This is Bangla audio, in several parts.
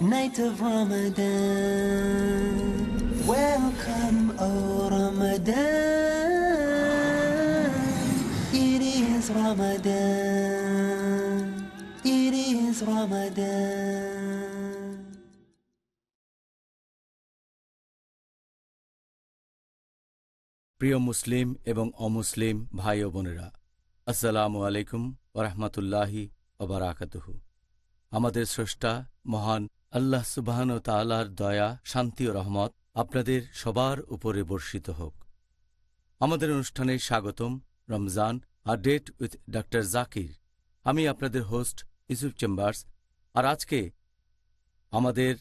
Night of Ramadan. Welcome, O Ramadan. It is Ramadan. It is Ramadan. প্রিয় মুসলিম এবং অমুসলিম ভাই ও বোনেরা আসসালামু আলাইকুম ওরহমতুল্লাহি ওবরাকাতুহু আমাদের স্রষ্টা মহান আল্লাহ সুবাহন তালার দয়া, শান্তি ও রহমত আপনাদের সবার উপরে বর্ষিত হোক। আমাদের অনুষ্ঠানে স্বাগতম রমজান আর ডেট উইথ ডক্টর জাকির। আমি আপনাদের হোস্ট ইসুফ চেম্বার্স আর আজকে আমাদের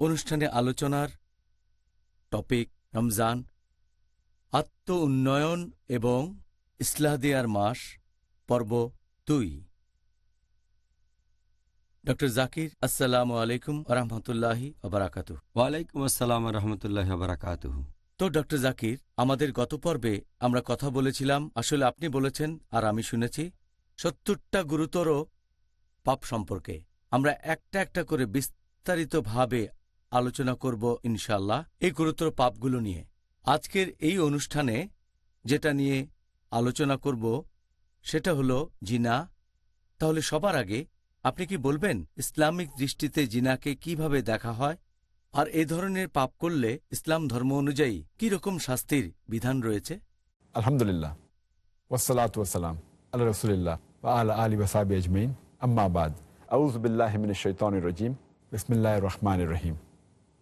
অনুষ্ঠানে আলোচনার টপিক রমজান আত্ম উন্নয়ন এবং ইসলাহদিয়ার মাস, পর্ব দুই। ড জাকির আসসালামু আলাইকুম রহমতুল্লাহি আবরাকাতু ওয়ালাইকুম আসসালাম রহমতুল্লাহ বারাকাত তো ড জাকির আমাদের গত পর্বে আমরা কথা বলেছিলাম আসলে আপনি বলেছেন আর আমি শুনেছি সত্তরটা গুরুতর পাপ সম্পর্কে। আমরা একটা একটা করে বিস্তারিতভাবে আলোচনা করব ইনশাল্লাহ এই গুরুতর পাপগুলো নিয়ে। আজকের এই অনুষ্ঠানে যেটা নিয়ে আলোচনা করব সেটা হলো জিনা। তাহলে সবার আগে আপনি কি বলবেন ইসলামিক দৃষ্টিতে জিনাকে কীভাবে দেখা হয়? আর এ ধরনের পাপ করলে ইসলাম ধর্ম অনুযায়ী কি রকম শাস্তির বিধান রয়েছে? আলহামদুলিল্লাহ। ওসালাত ওসালাম আল্লাহ রসুলিল্লাহ আল আলী ওসাবি আজমাইন। আম্মাবাদ আউজবিল্লাহমিন শৈতান রজিম। বিসমিল্লাহ রহমান রহিম।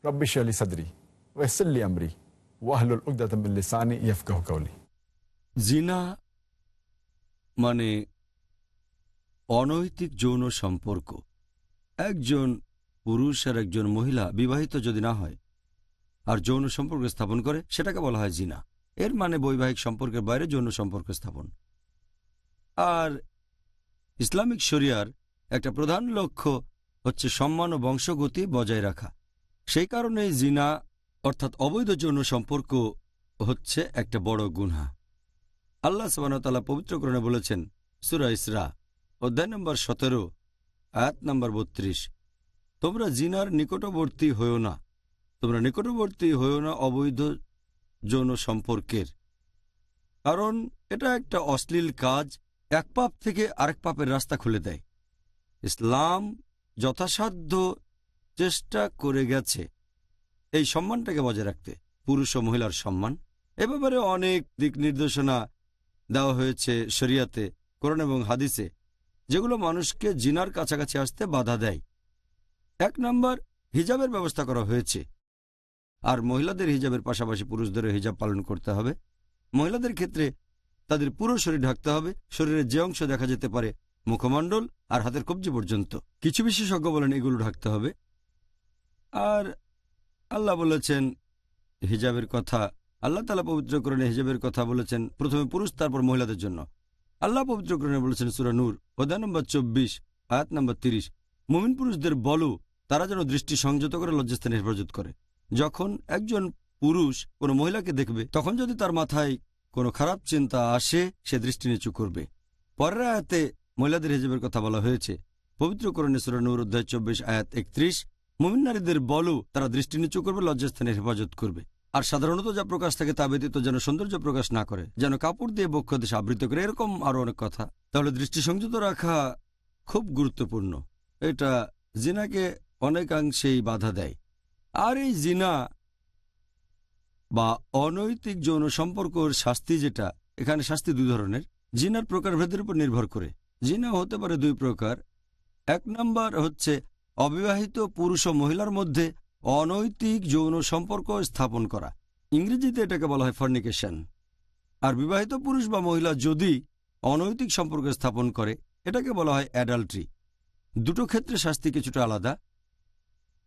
রব্বিশ আলী সদরি ওসল্লি আমরি ওয়াহলুল উকদাতমিল্লিসানি ইয়ফকাহ কৌলি জিনা মানে অনৈতিক যৌন সম্পর্ক। একজন পুরুষ আর একজন মহিলা বিবাহিত যদি না হয় আর যৌন সম্পর্ক স্থাপন করে, সেটাকে বলা হয় জিনা। এর মানে বৈবাহিক সম্পর্কের বাইরে যৌন সম্পর্ক স্থাপন। আর ইসলামিক শরিয়ার একটা প্রধান লক্ষ্য হচ্ছে সম্মান ও বংশগতি বজায় রাখা। সেই কারণেই জিনা অর্থাৎ অবৈধ যৌন সম্পর্ক হচ্ছে একটা বড় গুনহা। আল্লাহ সবানতাল্লাহ পবিত্রকরণে বলেছেন, সুরা ইসরা অধ্যায় নম্বর সতেরো, আয়াত নম্বর বত্রিশ। তোমরা জিনার নিকটবর্তী হয়েও না। তোমরা নিকটবর্তী হয়েও না অবৈধ যৌন সম্পর্কের। কারণ এটা একটা অশ্লীল কাজ, এক পাপ থেকে আরেক পাপের রাস্তা খুলে দেয়। ইসলাম যথাসাধ্য চেষ্টা করে গেছে। এই সম্মানটাকে বজায় রাখতে পুরুষ ও মহিলার সম্মান। এ ব্যাপারে অনেক দিক নির্দেশনা দেওয়া হয়েছে শরিয়াতে, কোরআন এবং হাদিসে। যেগুলো মানুষকে জিনার কাছাকাছি আসতে বাধা দেয়। এক নম্বর, হিজাবের ব্যবস্থা করা হয়েছে। আর মহিলাদের হিজাবের পাশাপাশি পুরুষদেরও হিজাব পালন করতে হবে। মহিলাদের ক্ষেত্রে তাদের পুরো শরীর ঢাকতে হবে। শরীরের যে অংশ দেখা যেতে পারে, মুখমণ্ডল আর হাতের কবজি পর্যন্ত। কিছু বিশেষজ্ঞ বলেন এগুলো ঢাকতে হবে। আর আল্লাহ বলেছেন, হিজাবের কথা, আল্লাহ তালা পবিত্রকরণে হিজাবের কথা বলেছেন, প্রথমে পুরুষ, তারপর মহিলাদের জন্য। আল্লাহ পবিত্রকরণে বলেছেন, সুরা নূর, অধ্যায় নম্বর চব্বিশ, আয়াত নম্বর তিরিশ, মুমিন পুরুষদের বলো, তারা যেন দৃষ্টি সংযত করে, লজ্জাস্থানে হেফাজত করে। যখন একজন পুরুষ কোনো মহিলাকে দেখবে, তখন যদি তার মাথায় কোনো খারাপ চিন্তা আসে, সে দৃষ্টি নিচু করবে। পরের আয়াতে মহিলাদের হিজেবের কথা বলা হয়েছে। পবিত্রকরণে সুরা নূর, অধ্যায় চব্বিশ, আয়াত একত্রিশ, মুমিন নারীদের বলো, তারা দৃষ্টি নিচু করবে লজ্জাস্থানের হেফাজত করবে। আর সাধারণত যা প্রকাশ থাকে তা ব্যতীত যেন সৌন্দর্য প্রকাশ না করে, যেন কাপড় দিয়ে বক্ষ দেশে আবৃত করে, এরকম আরও অনেক কথা। তাহলে দৃষ্টি সংযত রাখা খুব গুরুত্বপূর্ণ। এটা জিনাকে অনেকাংশেই বাধা দেয়। আর এই জিনা বা অনৈতিক যৌন সম্পর্কর শাস্তি যেটা, এখানে শাস্তি দুই ধরনের। জিনার প্রকারভেদের উপর নির্ভর করে। জিনা হতে পারে দুই প্রকার। এক নম্বর হচ্ছে অবিবাহিত পুরুষ ও মহিলার মধ্যে অনৈতিক যৌন সম্পর্ক স্থাপন করা। ইংরেজিতে এটাকে বলা হয় ফার্নিকেশন আর বিবাহিত পুরুষ বা মহিলা যদি অনৈতিক সম্পর্ক স্থাপন করে, এটাকে বলা হয় অ্যাডাল্ট্রি দুটো ক্ষেত্রে শাস্তি কিছুটা আলাদা।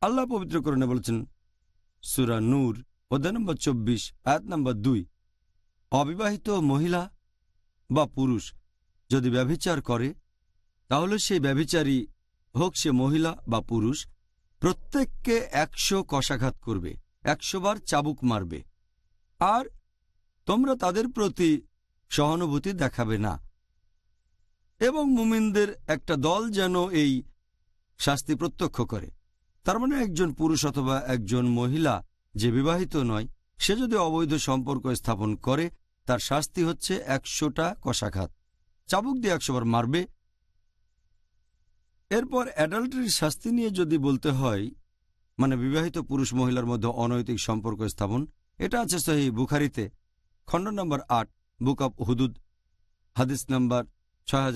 আল্লাহ পবিত্রকরণে বলেছেন, সুরা নূর, অধ্যায় নম্বর চব্বিশ, আয়াত নম্বর দুই, অবিবাহিত মহিলা বা পুরুষ যদি ব্যভিচার করে, তাহলে সেই ব্যভিচারী হোক সে মহিলা বা পুরুষ প্রত্যেককে একশো কষাঘাত করবে, একশো বার চাবুক মারবে। আর তোমরা তাদের প্রতি সহানুভূতি দেখাবে না। এবং মুমিনদের একটা দল যেন এই শাস্তি প্রত্যক্ষ করে। তার মানে একজন পুরুষ অথবা একজন মহিলা যে বিবাহিত নয়, সে যদি অবৈধ সম্পর্ক স্থাপন করে, তার শাস্তি হচ্ছে একশোটা কষাঘাত। চাবুক দিয়ে একশোবার মারবে এরপর অ্যাডাল্টারির শাস্তি নিয়ে যদি বলতে হয় মানে বিবাহিত পুরুষ মহিলার মধ্যে অনৈতিক সম্পর্ক স্থাপন, এটা আছে সহি বুখারিতে, খণ্ড নম্বর আট, বুক অব হুদুদ, হাদিস নম্বর ছয়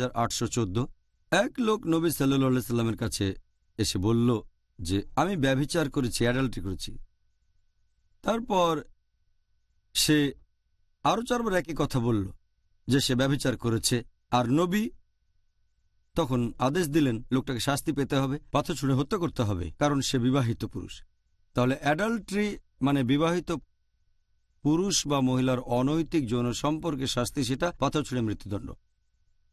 এক লোক নবী সাল্লু সাল্লামের কাছে এসে বলল যে, আমি ব্যভিচার করেছি অ্যাডাল্টি করেছি। তারপর সে আরও চারবার একই কথা বলল যে, সে ব্যভিচার করেছে। আর নবী তখন আদেশ দিলেন, লোকটাকে শাস্তি পেতে হবে পাথর ছুঁড়ে হত্যা করতে হবে, কারণ সে বিবাহিত পুরুষ। তাহলে অ্যাডাল্ট্রি মানে বিবাহিত পুরুষ বা মহিলার অনৈতিক যৌন সম্পর্কে শাস্তি, সেটা পাথর ছুঁড়ে মৃত্যুদণ্ড।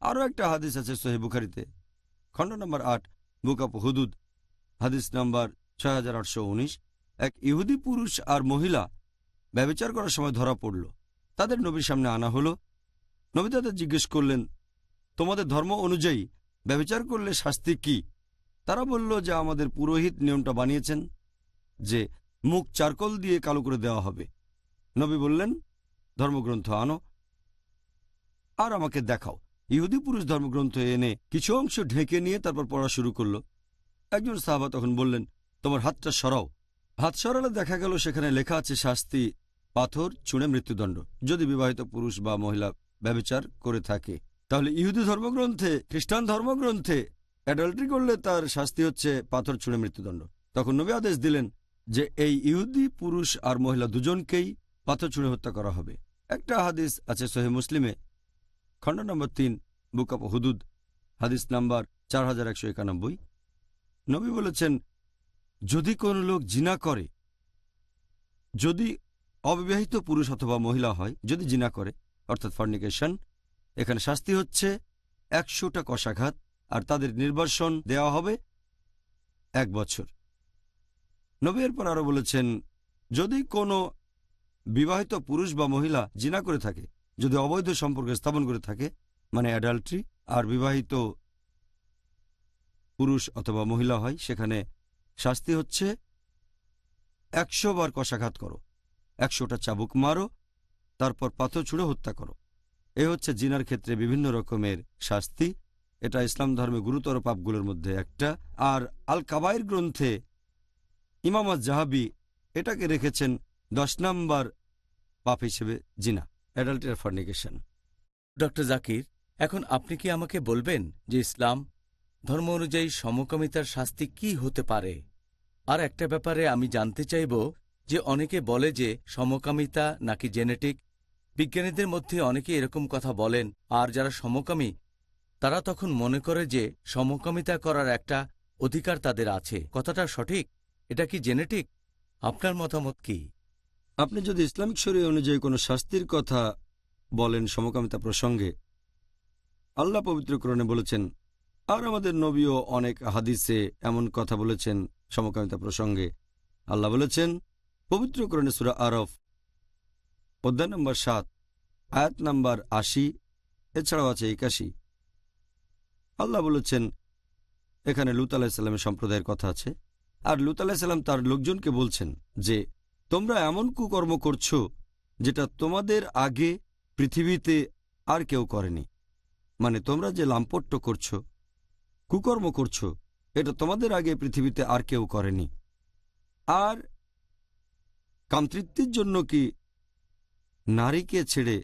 আরও একটা হাদিস আছে সোহেব বুখারিতে, খণ্ড নম্বর আট, বুক অফ হুদুদ, হাদিস নম্বর ছয় এক ইহুদি পুরুষ আর মহিলা ব্যবচার করার সময় ধরা পড়ল। তাদের নবীর সামনে আনা হলো। নবী তাদের জিজ্ঞেস করলেন, তোমাদের ধর্ম অনুযায়ী ব্যবচার করলে শাস্তি কি? তারা বলল যে আমাদের পুরোহিত নিয়মটা বানিয়েছেন যে মুখ চারকল দিয়ে কালো করে দেওয়া হবে। নবী বললেন, ধর্মগ্রন্থ, আনো আর আমাকে দেখাও। ইহুদি পুরুষ ধর্মগ্রন্থ এনে কিছু অংশ ঢেকে নিয়ে তারপর পড়া শুরু করল। একজন সাহাবা তখন বললেন, তোমার হাতটা সরাও। হাত সরালে দেখা গেল সেখানে লেখা আছে, শাস্তি পাথর চুঁড়ে মৃত্যুদণ্ড। যদি বিবাহিত পুরুষ বা মহিলা ব্যবচার করে থাকে তাহলে ইহুদি ধর্মগ্রন্থে, খ্রিস্টান ধর্মগ্রন্থে অ্যাডাল্ট্রি করলে তার শাস্তি হচ্ছে পাথর ছুঁড়ে মৃত্যুদণ্ড। তখন নবী আদেশ দিলেন যে এই ইহুদি, পুরুষ আর মহিলা দুজনকেই পাথর ছুঁড়ে হত্যা করা হবে। একটা হাদিস আছে সোহে মুসলিমে, খণ্ড নম্বর তিন, বুক অফ হুদুদ, হাদিস নাম্বার চার হাজার একশো একানব্বই। নবী বলেছেন, যদি কোনো লোক জিনা করে, যদি অবিবাহিত পুরুষ অথবা মহিলা হয়, যদি জিনা করে, অর্থাৎ ফর্নিকেশন এখানে শাস্তি হচ্ছে একশোটা কষাঘাত, আর তাদের নির্বাসন দেওয়া হবে এক বছর। নবী এরপর আরও বলেছেন, যদি কোনো বিবাহিত পুরুষ বা মহিলা জিনা করে থাকে, যদি অবৈধ সম্পর্ক স্থাপন করে থাকে মানে অ্যাডাল্ট্রি আর বিবাহিত পুরুষ অথবা মহিলা হয়, সেখানে শাস্তি হচ্ছে একশো বার কষাঘাত করো, একশোটা চাবুক মারো, তারপর পাথর ছুঁড়ে হত্যা করো। এ হচ্ছে জিনার ক্ষেত্রে বিভিন্ন রকমের শাস্তি। এটা ইসলাম ধর্মে গুরুতর পাপগুলোর মধ্যে একটা। আর আল কাবাইর গ্রন্থে ইমামত জাহাবি এটাকে রেখেছেন দশ নম্বর পাপ হিসেবে জিনা অ্যাডাল্টের ফার্নিকেশন ডক্টর জাকির, এখন আপনি কি আমাকে বলবেন যে ইসলাম ধর্ম অনুযায়ী সমকামিতার শাস্তি কি হতে পারে? আর একটা ব্যাপারে আমি জানতে চাইব যে অনেকে বলে যে সমকামিতা নাকি জেনেটিক বিজ্ঞানীদের মধ্যে অনেকে এরকম কথা বলেন, আর যারা সমকামী, তারা তখন মনে করে যে সমকামিতা করার একটা অধিকার তাদের আছে। কথাটা সঠিক? এটা কি জেনেটিক? আপনার মতামত কি? আপনি যদি ইসলামিক শরী অনুযায়ী কোনো শাস্তির কথা বলেন সমকামিতা প্রসঙ্গে, আল্লাহ পবিত্রকরণে বলেছেন, আর আমাদের নবীও অনেক হাদিসে এমন কথা বলেছেন সমকামিতা প্রসঙ্গে। আল্লাহ বলেছেন পবিত্রকরণে সুরা আরফ অধ্যায় নম্বর সাত, আয়াত নম্বর আশি, এছাড়াও আছে একাশি। আল্লাহ বলেছেন, এখানে লুত আলাহিসাল্লামের সম্প্রদায়ের কথা আছে। আর লুত আলাহিসাল্লাম তার লোকজনকে বলছেন যে, তোমরা এমন কুকর্ম করছ যেটা তোমাদের আগে পৃথিবীতে আর কেউ করেনি। মানে তোমরা যে লাম্পট্য করছ, কুকর্ম করছ, এটা তোমাদের আগে পৃথিবীতে আর কেউ করেনি। আর কামতৃপ্তির জন্য কি নারীকে ছেড়ে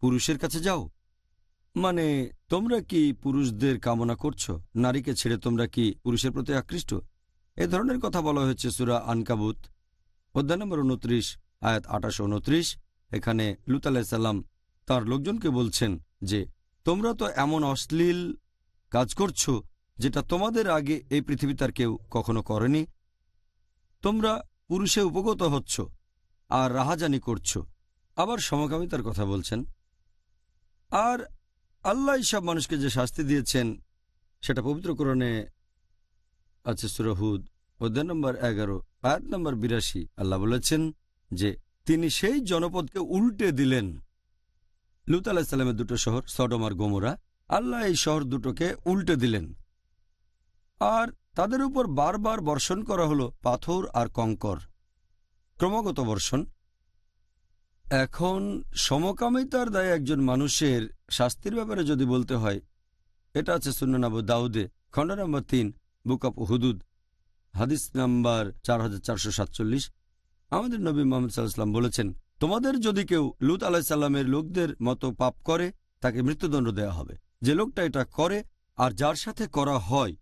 পুরুষের কাছে যাও? মানে তোমরা কি পুরুষদের কামনা করছ? নারীকে ছেড়ে তোমরা কি পুরুষের প্রতি আকৃষ্ট? এ ধরনের কথা বলা হয়েছে সুরা আনকাবুত, অধ্যায় নম্বর উনত্রিশ, আয়াত আঠাশো উনত্রিশ। এখানে লুত আলাহিসাল্লাম তার লোকজনকে বলছেন যে, তোমরা তো এমন অশ্লীল কাজ করছ যেটা তোমাদের আগে এই পৃথিবীতে আর কেউ কখনো করেনি? তোমরা পুরুষে উপগত হচ্ছ আর রাহাজানি করছ। আবার সমকামিতার কথা বলছেন। আর আল্লাহ সব মানুষকে যে শাস্তি দিয়েছেন, সেটা পবিত্রকরণে আছে সুরহুদ অধ্যায় নম্বর এগারো, আয়াত নম্বর বিরাশি। আল্লাহ বলেছেন যে তিনি সেই জনপদকে উল্টে দিলেন। লুত আলাহিসাল্লামের দুটো শহর সডম আর গোমরা, আল্লাহ এই শহর দুটোকে উল্টে দিলেন। আর তাদের উপর বারবার বর্ষণ করা হলো পাথর আর কঙ্কর। ক্রমাগত বর্ষণ। এখন সমকামিতার দায়ে একজন মানুষের শাস্তির ব্যাপারে যদি বলতে হয়, এটা আছে সুন্নানাবু দাউদে, খণ্ড নম্বর তিন, বুক অফ হুদুদ, হাদিস নাম্বার চার হাজার চারশো সাতচল্লিশ। আমাদের নবী মোহাম্মদ সাল্লাহাম বলেছেন, তোমাদের যদি কেউ লুত আলাহ সাল্লামের লোকদের মতো পাপ করে, তাকে মৃত্যুদণ্ড দেওয়া হবে। যে লোকটা এটা করে আর যার সাথে করা হয়,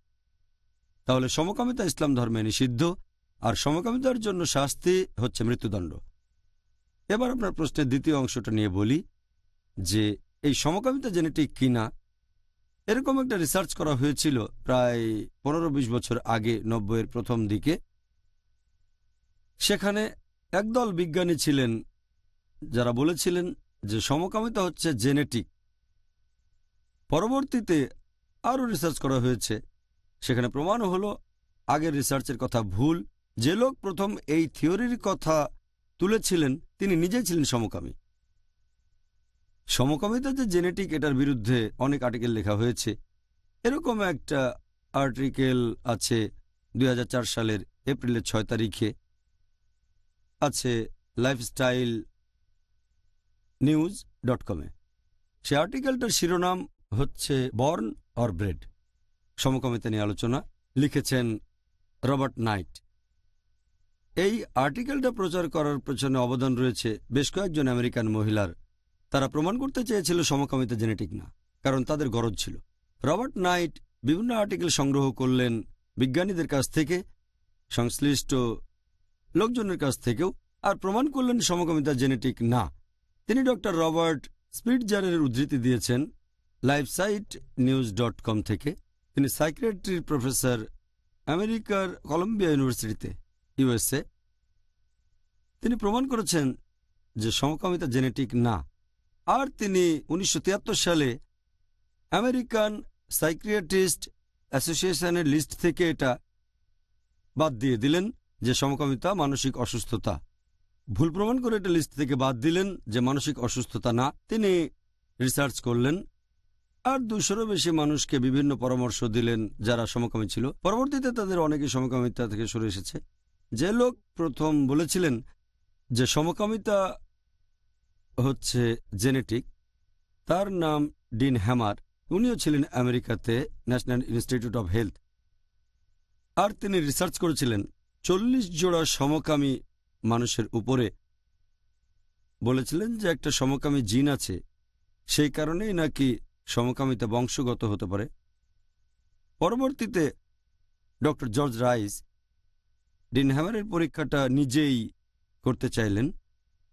তাহলে সমকামিতা ইসলাম ধর্মে নিষিদ্ধ, আর সমকামিতার জন্য শাস্তি হচ্ছে মৃত্যুদণ্ড। এবার আপনার প্রশ্নের দ্বিতীয় অংশটা নিয়ে বলি যে এই সমকামিতা জেনেটিক কিনা এরকম একটা রিসার্চ করা হয়েছিল প্রায় পনেরো বিশ বছর আগে নব্বইয়ের প্রথম দিকে। সেখানে একদল বিজ্ঞানী ছিলেন যারা বলেছিলেন যে সমকামিতা হচ্ছে জেনেটিক। পরবর্তীতে আরও রিসার্চ করা হয়েছে। সেখানে প্রমাণ হলো আগের রিসার্চের কথা ভুল। যে লোক প্রথম এই থিওরির কথা তুলেছিলেন তিনি নিজেই ছিলেন সমকামী। সমকামিতা যে জেনেটিক এটার বিরুদ্ধে অনেক আর্টিকেল লেখা হয়েছে, এরকম একটা আর্টিকেল আছে দুই হাজার চার সালের এপ্রিলের ছয় তারিখে। আছে লাইফস্টাইল নিউজ ডট কমে সে আর্টিকেলটার শিরোনাম হচ্ছে বর্ন অর ব্রেড সমকামিতা নিয়ে আলোচনা। লিখেছেন রবার্ট নাইট। এই আর্টিকেলটা প্রচার করার পেছনে অবদান রয়েছে বেশ কয়েকজন আমেরিকান মহিলার। তারা প্রমাণ করতে চেয়েছিল সমকামিতা জেনেটিক না, কারণ তাদের গরজ ছিল। রবার্ট নাইট বিভিন্ন আর্টিকেল সংগ্রহ করলেন বিজ্ঞানীদের কাছ থেকে, সংশ্লিষ্ট লোকজনের কাছ থেকেও, আর প্রমাণ করলেন সমকামিতা জেনেটিক না। তিনি ডক্টর রবার্ট স্পিটজারের উদ্ধৃতি দিয়েছেন লাইফসাইট নিউজ ডট কম থেকে। তিনি সাইক্রেট্রির প্রফেসর আমেরিকার কলম্বিয়া ইউনিভার্সিটিতে ইউএসএ, তিনি প্রমাণ করেছেন যে সমকামিতা জেনেটিক না। আর তিনি উনিশশো তিয়াত্তর সালে আমেরিকান সাইক্রিয়াটিস্ট অ্যাসোসিয়েশনের লিস্ট থেকে এটা বাদ দিয়ে দিলেন যে সমকামিতা মানসিক অসুস্থতা। ভুল প্রমাণ করে এটা লিস্ট থেকে বাদ দিলেন যে মানসিক অসুস্থতা না, তিনি রিসার্চ করলেন। আর দুশোরও বেশি মানুষকে বিভিন্ন পরামর্শ দিলেন যারা সমকামী ছিল। পরবর্তীতে তাদের অনেকে সমকামিতা থেকে সরে এসেছে। যে লোক প্রথম বলেছিলেন যে সমকামিতা হচ্ছে জেনেটিক, তার নাম ডিন হ্যামার। উনিও ছিলেন আমেরিকাতে ন্যাশনাল ইনস্টিটিউট অব হেলথ। আর তিনি রিসার্চ করেছিলেন চল্লিশ জোড়া সমকামী মানুষের উপরে। বলেছিলেন যে একটা সমকামী জিন আছে, সেই কারণেই নাকি সমকামিতা বংশগত হতে পারে। পরবর্তীতে ডক্টর জর্জ রাইস ডিন হ্যামারের পরীক্ষাটা নিজেই করতে চাইলেন।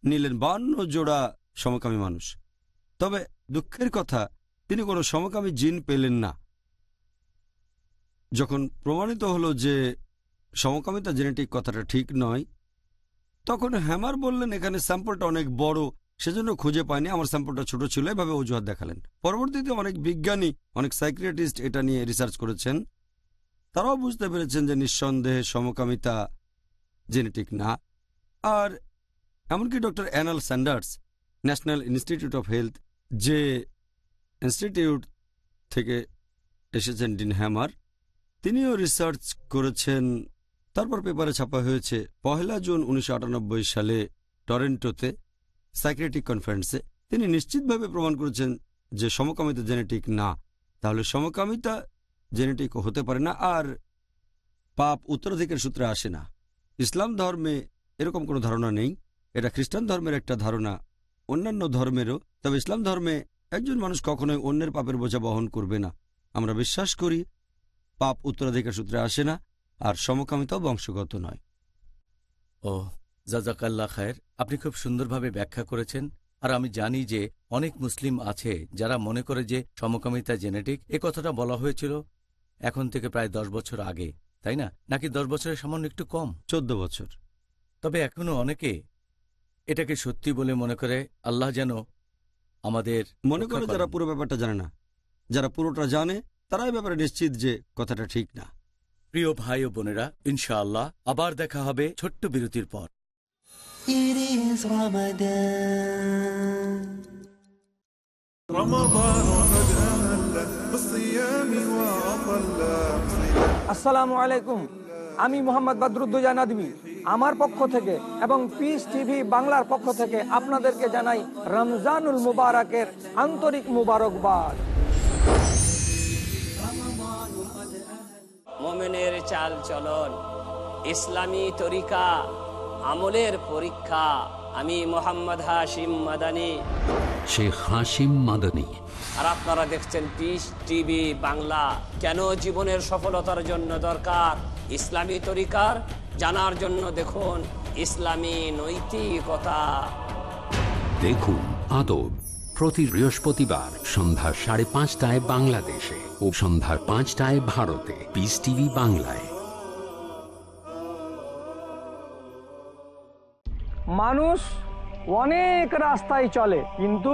নিলেন বান্ন জোড়া সমকামী মানুষ। তবে দুঃখের কথা, তিনি কোনো সমকামী জিন পেলেন না। যখন প্রমাণিত হলো যে সমকামিতা জেনেটিক কথাটা ঠিক নয়, তখন হ্যামার বললেন, এখানে স্যাম্পলটা অনেক বড়, সেজন্য খুঁজে পায়নি আমার স্যাম্পলটা ছোট ছিল, এভাবে অজুহাত দেখালেন। পরবর্তীতে অনেক বিজ্ঞানী, অনেক সাইক্রিয়াটিস্ট এটা নিয়ে রিসার্চ করেছেন। তারাও বুঝতে পেরেছেন যে নিঃসন্দেহে সমকামিতা জেনেটিক না। আর এমনকি doctor anal Sanders, national institute of health, যে ইনস্টিটিউট থেকে এসেছেন ডিন হ্যামার, তিনিও রিসার্চ করেছেন। তারপর পেপারে ছাপা হয়েছে, পহেলা জুন উনিশশো আটানব্বই সালে টরেন্টোতে সাইক্রেটিক কনফারেন্সে তিনি নিশ্চিতভাবে প্রমাণ করেছেন যে সমকামিতা জেনেটিক না। তাহলে সমকামিতা জেনেটিক হতে পারে না আর পাপ উত্তরাধিকার সূত্রে আসে না। ইসলাম ধর্মে এরকম কোনো ধারণা নেই। এটা খ্রিস্টান ধর্মের একটা ধারণা, অন্যান্য ধর্মেরও। তবে ইসলাম ধর্মে একজন মানুষ কখনোই অন্যের পাপের বোঝা বহন করবে না। আমরা বিশ্বাস করি, পাপ উত্তরাধিকার সূত্রে আসে না আর সমকামিতাও বংশগত নয়। ও জাজাকাল্লা খায়ের, আপনি খুব সুন্দরভাবে ব্যাখ্যা করেছেন আর আমি জানি যে অনেক মুসলিম আছে যারা মনে করে যে সমকামিতা জেনেটিক। এ কথাটা বলা হয়েছিল এখন থেকে প্রায় দশ বছর আগে তাই না? নাকি দশ বছরের সামান্য একটু কম? চোদ্দ বছর। তবে এখনও অনেকে এটাকে সত্যি বলে মনে করে আল্লাহ যেন আমাদের মনে করে যারা পুরো ব্যাপারটা জানে না যারা পুরোটা জানে তারা এই ব্যাপারে নিশ্চিত যে কথাটা ঠিক না। প্রিয় ভাই ও বোনেরা ইনশাআল্লাহ আবার দেখা হবে ছোট্ট বিরতির পর। It আসসালামু আলাইকুম। আমি মোহাম্মদ বাদরুদ্দোজা নাদবি। আমার পক্ষ থেকে এবং পিস টিভি বাংলার পক্ষ থেকে আপনাদেরকে জানাই রমজানুল মুবারকের আন্তরিক মুবারকবাদ। মোমেনের চাল চলন ইসলামী তরিকা আমলের পরীক্ষা। আমি মোহাম্মদ হাশিম মাদানি। শেখ হাশিম মাদানী। আর আপনারা দেখছেন পিস টিভি বাংলা। কেন জীবনের সফলতার জন্য দরকার? ইসলামী তরিকার জানার জন্য দেখুন ইসলামী নৈতিকতা। দেখুন আদব প্রতি বৃহস্পতিবার সন্ধ্যা সাড়ে পাঁচটায় বাংলাদেশে ও সন্ধ্যা পাঁচটায় ভারতে পিস টিভি বাংলায়। মানুষ অনেক রাস্তায় চলে কিন্তু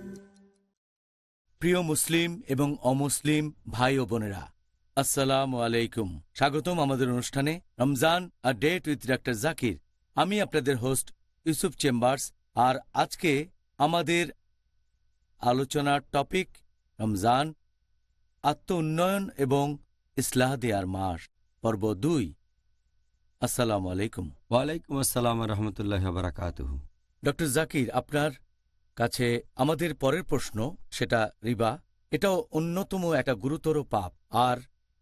প্রিয় মুসলিম এবং অমুসলিম ভাই ও বোনেরা আসসালাম আলাইকুম। স্বাগতম আমাদের অনুষ্ঠানে রমজান আর ডেট উইথ ডাক্তার জাকির। আমি আপনাদের হোস্ট ইউসুফ চেম্বার্স আর আজকে আমাদের আলোচনার টপিক রমজান আত্ম উন্নয়ন এবং ইসলাহ দেয়ার মাস পর্ব দুই। আসসালাম আলাইকুম। ওয়ালাইকুম আসসালাম রহমতুল্লাহ বারাকাত ডক্টর জাকির আপনার কাছে আমাদের পরের প্রশ্ন, সেটা রিবা। এটাও অন্যতম একটা গুরুতর পাপ। আর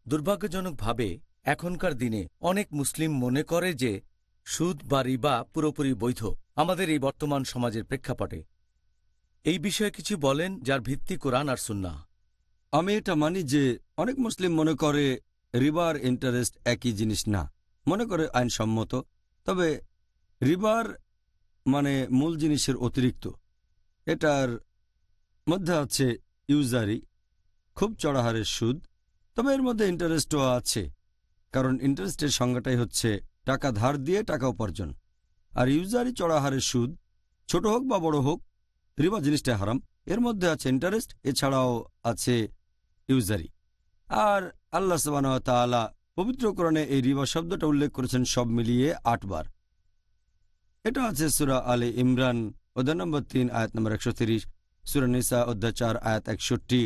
দুর্ভাগ্যজনকভাবে এখনকার দিনে অনেক মুসলিম মনে করে যে সুদ বা রিবা পুরোপুরি বৈধ। আমাদের এই বর্তমান সমাজের প্রেক্ষাপটে। এই বিষয়ে কিছু বলেন যার ভিত্তি কোরআন আর সুন্না আমি এটা মানি যে অনেক মুসলিম মনে করে রিবার ইন্টারেস্ট একই জিনিস না। মনে করে আইনসম্মত। তবে রিবার মানে মূল জিনিসের অতিরিক্ত। এটার মধ্যে আছে ইউজারি, খুব চড়া হারের সুদ, তবে এর মধ্যে ইন্টারেস্টও আছে, কারণ ইন্টারেস্টের সংজ্ঞাটাই হচ্ছে টাকা ধার দিয়ে টাকা উপার্জন। আর ইউজারি চড়া হারের সুদ, ছোট হোক বা বড় হোক, রিবা জিনিসটা হারাম, এর মধ্যে আছে ইন্টারেস্ট এছাড়াও আছে ইউজারি। আর আল্লাহ সবান তাআলা পবিত্র কোরআনে এই রিবা শব্দটা উল্লেখ করেছেন সব মিলিয়ে আটবার। এটা আছে সুরা আলে ইমরান অধ্যায় নম্বর তিন আয়াত নম্বর একশো তিরিশ সুরা নিসা অধ্যায় চার আয়াত একষট্টি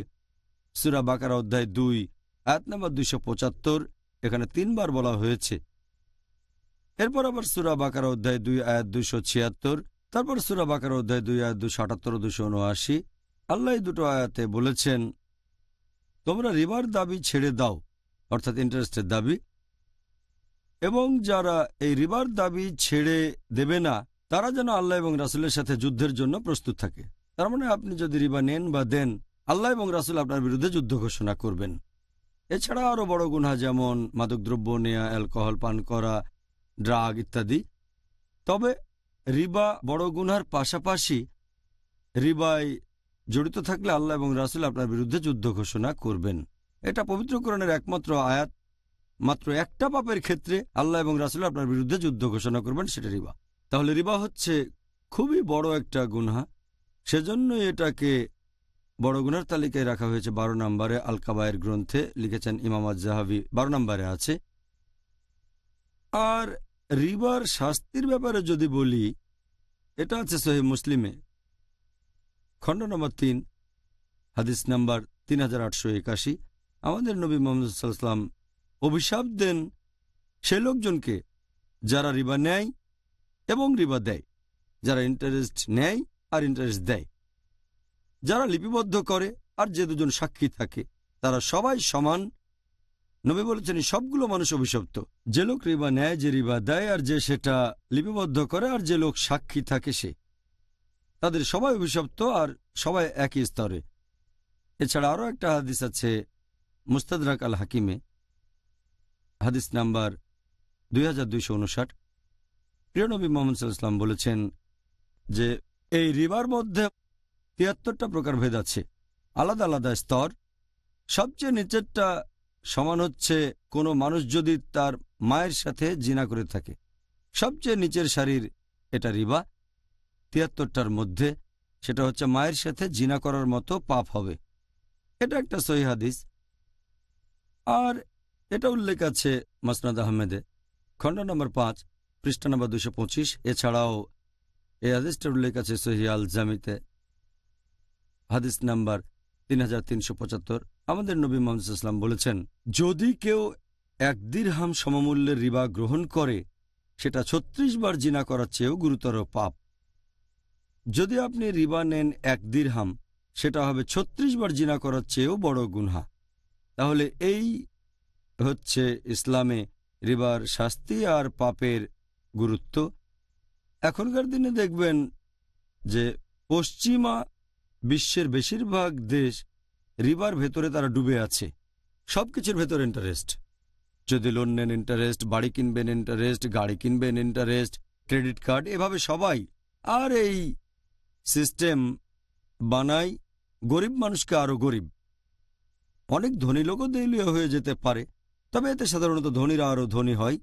সুরা বাকারা অধ্যায় দুই আয়াত নম্বর দুইশো পঁচাত্তর এখানে তিনবার বলা হয়েছে এরপর আবার সুরা বাকারা অধ্যায় দুই আয়াত দুইশো ছিয়াত্তর. তারপর সুরা বাকারা অধ্যায় দুই আয়াত দুশো আটাত্তর দুশো উনআশি আল্লাহ দুটো আয়াতে বলেছেন, তোমরা রিবার দাবি ছেড়ে দাও, অর্থাৎ ইন্টারেস্টের দাবি, এবং যারা এই রিবার দাবি ছেড়ে দেবে না তারা যেন আল্লাহ এবং রাসুলের সাথে যুদ্ধের জন্য প্রস্তুত থাকে। তার মানে আপনি যদি রিবা নেন বা দেন, আল্লাহ এবং রাসুল আপনার বিরুদ্ধে যুদ্ধ ঘোষণা করবেন। এছাড়া আরও বড় গুণা যেমন মাদকদ্রব্য নেয়া, অ্যালকোহল পান করা, ড্রাগ ইত্যাদি। তবে রিবা বড় গুনহার পাশাপাশি রিবায় জড়িত থাকলে আল্লাহ এবং রাসুল আপনার বিরুদ্ধে যুদ্ধ ঘোষণা করবেন। এটা পবিত্রকরণের একমাত্র আয়াত। মাত্র একটা পাপের ক্ষেত্রে আল্লাহ এবং রাসুল আপনার বিরুদ্ধে যুদ্ধ ঘোষণা করবেন, সেটা রিবা। তাহলে রিবা হচ্ছে খুবই বড় একটা গুনহা। সেজন্যই এটাকে বড় গুনার তালিকায় রাখা হয়েছে বারো নম্বরে আল কাবায়ের গ্রন্থে, লিখেছেন ইমামাজ জাহাবি বারো নম্বরে আছে। আর রিবার শাস্তির ব্যাপারে যদি বলি, এটা আছে সহি মুসলিমে, খণ্ড নম্বর তিন, হাদিস নাম্বার তিন হাজার আটশো একাশি। আমাদের নবী মোহাম্মদ অভিশাপ দেন সে লোকজনকে, যারা রিবা নেয় এবং রিবা দেয়, যারা ইন্টারেস্ট নেয় আর ইন্টারেস্ট দেয়। যারা লিপিবদ্ধ করে আর যে দুজন সাক্ষী থাকে, তারা সবাই সমান। নবী বলেছেন সবগুলো মানুষ অভিশপ্ত। যে লোক রিবা নেয়, যে রিবা দেয়, আর যে সেটা লিপিবদ্ধ করে আর যে লোক সাক্ষী থাকে সে। তাদের সবাই অভিশপ্ত আর সবাই একই স্তরে। এছাড়া আরও একটা হাদিস আছে মুস্তাদরাক আল হাকিমে, হাদিস নাম্বার দুই হাজার দুইশো উনষাট। উনষাট মোহাম্মদ সাল্লাম বলেছেন যে এই রিবার মধ্যে তিয়াত্তরটা প্রকার ভেদ আছে। আলাদা আলাদা স্তর। সবচেয়ে নিচেরটা সমান হচ্ছে কোনো মানুষ যদি তার মায়ের সাথে জিনা করে থাকে। সবচেয়ে নিচের সারির এটা রিবা। তিয়াত্তরটার মধ্যে সেটা হচ্ছে মায়ের সাথে জিনা করার মতো পাপ হবে। এটা একটা সহি হাদিস। আর এটা উল্লেখ আছে মাসনাদ আহমেদে, খণ্ড নম্বর পাঁচ। পৃষ্ঠা নম্বর দুশো পঁচিশ। এছাড়াও এই হাদিসটার উল্লেখ আছে সহি আল জামিতে হাদিস নাম্বার তিন হাজার তিনশো পঁচাত্তর। আমাদের নবী মোহাম্মদ ইসলাম বলেছেন, যদি কেউ এক দীর্হাম সমমূল্যের রিবা গ্রহণ করে, সেটা ছত্রিশ বার জিনা করার চেয়েও গুরুতর পাপ। যদি আপনি রিবা নেন এক দীর্হাম, সেটা হবে ছত্রিশ বার জিনা করার চেয়েও বড় গুনহা। তাহলে এই হচ্ছে ইসলামে রিবার শাস্তি আর পাপের গুরুত্ব। এখনকার দিনে দেখবেন যে পশ্চিমা বিশ্বের বেশিরভাগ দেশ রিবার ভেতরে তারা ডুবে আছে। সব কিছুর ভেতর ইন্টারেস্ট যদি লোন নেন ইন্টারেস্ট বাড়ি কিনবেন ইন্টারেস্ট গাড়ি কিনবেন ইন্টারেস্ট ক্রেডিট কার্ড এভাবে সবাই। আর এই সিস্টেম বানায় গরিব মানুষকে আরও গরিব। অনেক ধনী লোকও দেউলিয়া হয়ে যেতে পারে, তবে এতে সাধারণত ধনীরা আরও ধনী হয়।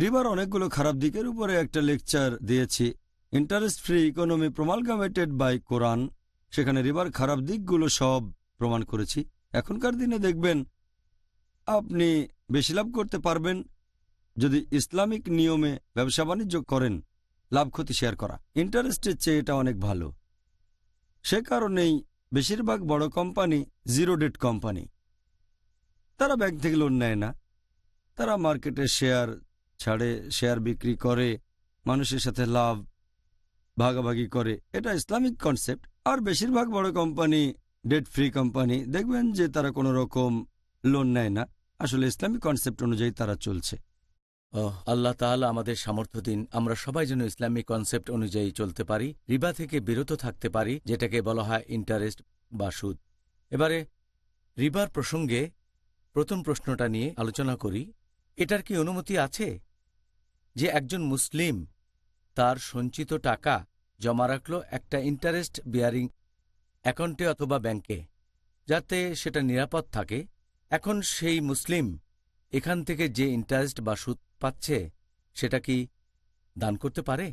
রিবার অনেকগুলো খারাপ দিকের উপরে একটা লেকচার দিয়েছি। Interest free economy promulgated by Quran. সেখানে রিবার খারাপ দিকগুলো সব প্রমাণ করেছি। এখনকার দিনে দেখবেন, আপনি বেশি লাভ করতে পারবেন যদি ইসলামিক নিয়মে ব্যবসা বাণিজ্য করেন, লাভ ক্ষতি শেয়ার করা। ইন্টারেস্টের চেয়ে এটা অনেক ভালো। সে কারণেই বেশিরভাগ বড় কোম্পানি জিরো ডেট কোম্পানি তারা ব্যাংক থেকে লোন নেয় না। তারা মার্কেটের শেয়ার ছাড়ে, শেয়ার বিক্রি করে, মানুষের সাথে লাভ, ভাগাভাগি করে। এটা ইসলামিক কনসেপ্ট আর বেশিরভাগ বড় কোম্পানি ডেট ফ্রি কোম্পানি দেখবেন যে তারা কোনো রকম লোন নেয় না। আসলে ইসলামিক কনসেপ্ট অনুযায়ী তারা চলছে। আল্লাহ তাআলা আমাদের সামর্থ্য দিন। আমরা সবাই যেন ইসলামিক কনসেপ্ট অনুযায়ী চলতে পারি, রিবা থেকে বিরত থাকতে পারি, যেটাকে বলা হয় ইন্টারেস্ট বা সুদ। এবারে, রিবার প্রসঙ্গে প্রথম প্রশ্নটা নিয়ে আলোচনা করি। এটার কি অনুমতি আছে? যে একজন মুসলিম তার সঞ্চিত টাকা জমা রাখল একটা ইন্টারেস্ট বিয়ারিং অ্যাকাউন্টে অথবা ব্যাংকে। যাতে সেটা নিরাপদ থাকে, এখন সেই মুসলিম এখান থেকে যে ইন্টারেস্ট বা সুদ পাচ্ছে, সেটা কি দান করতে পারে?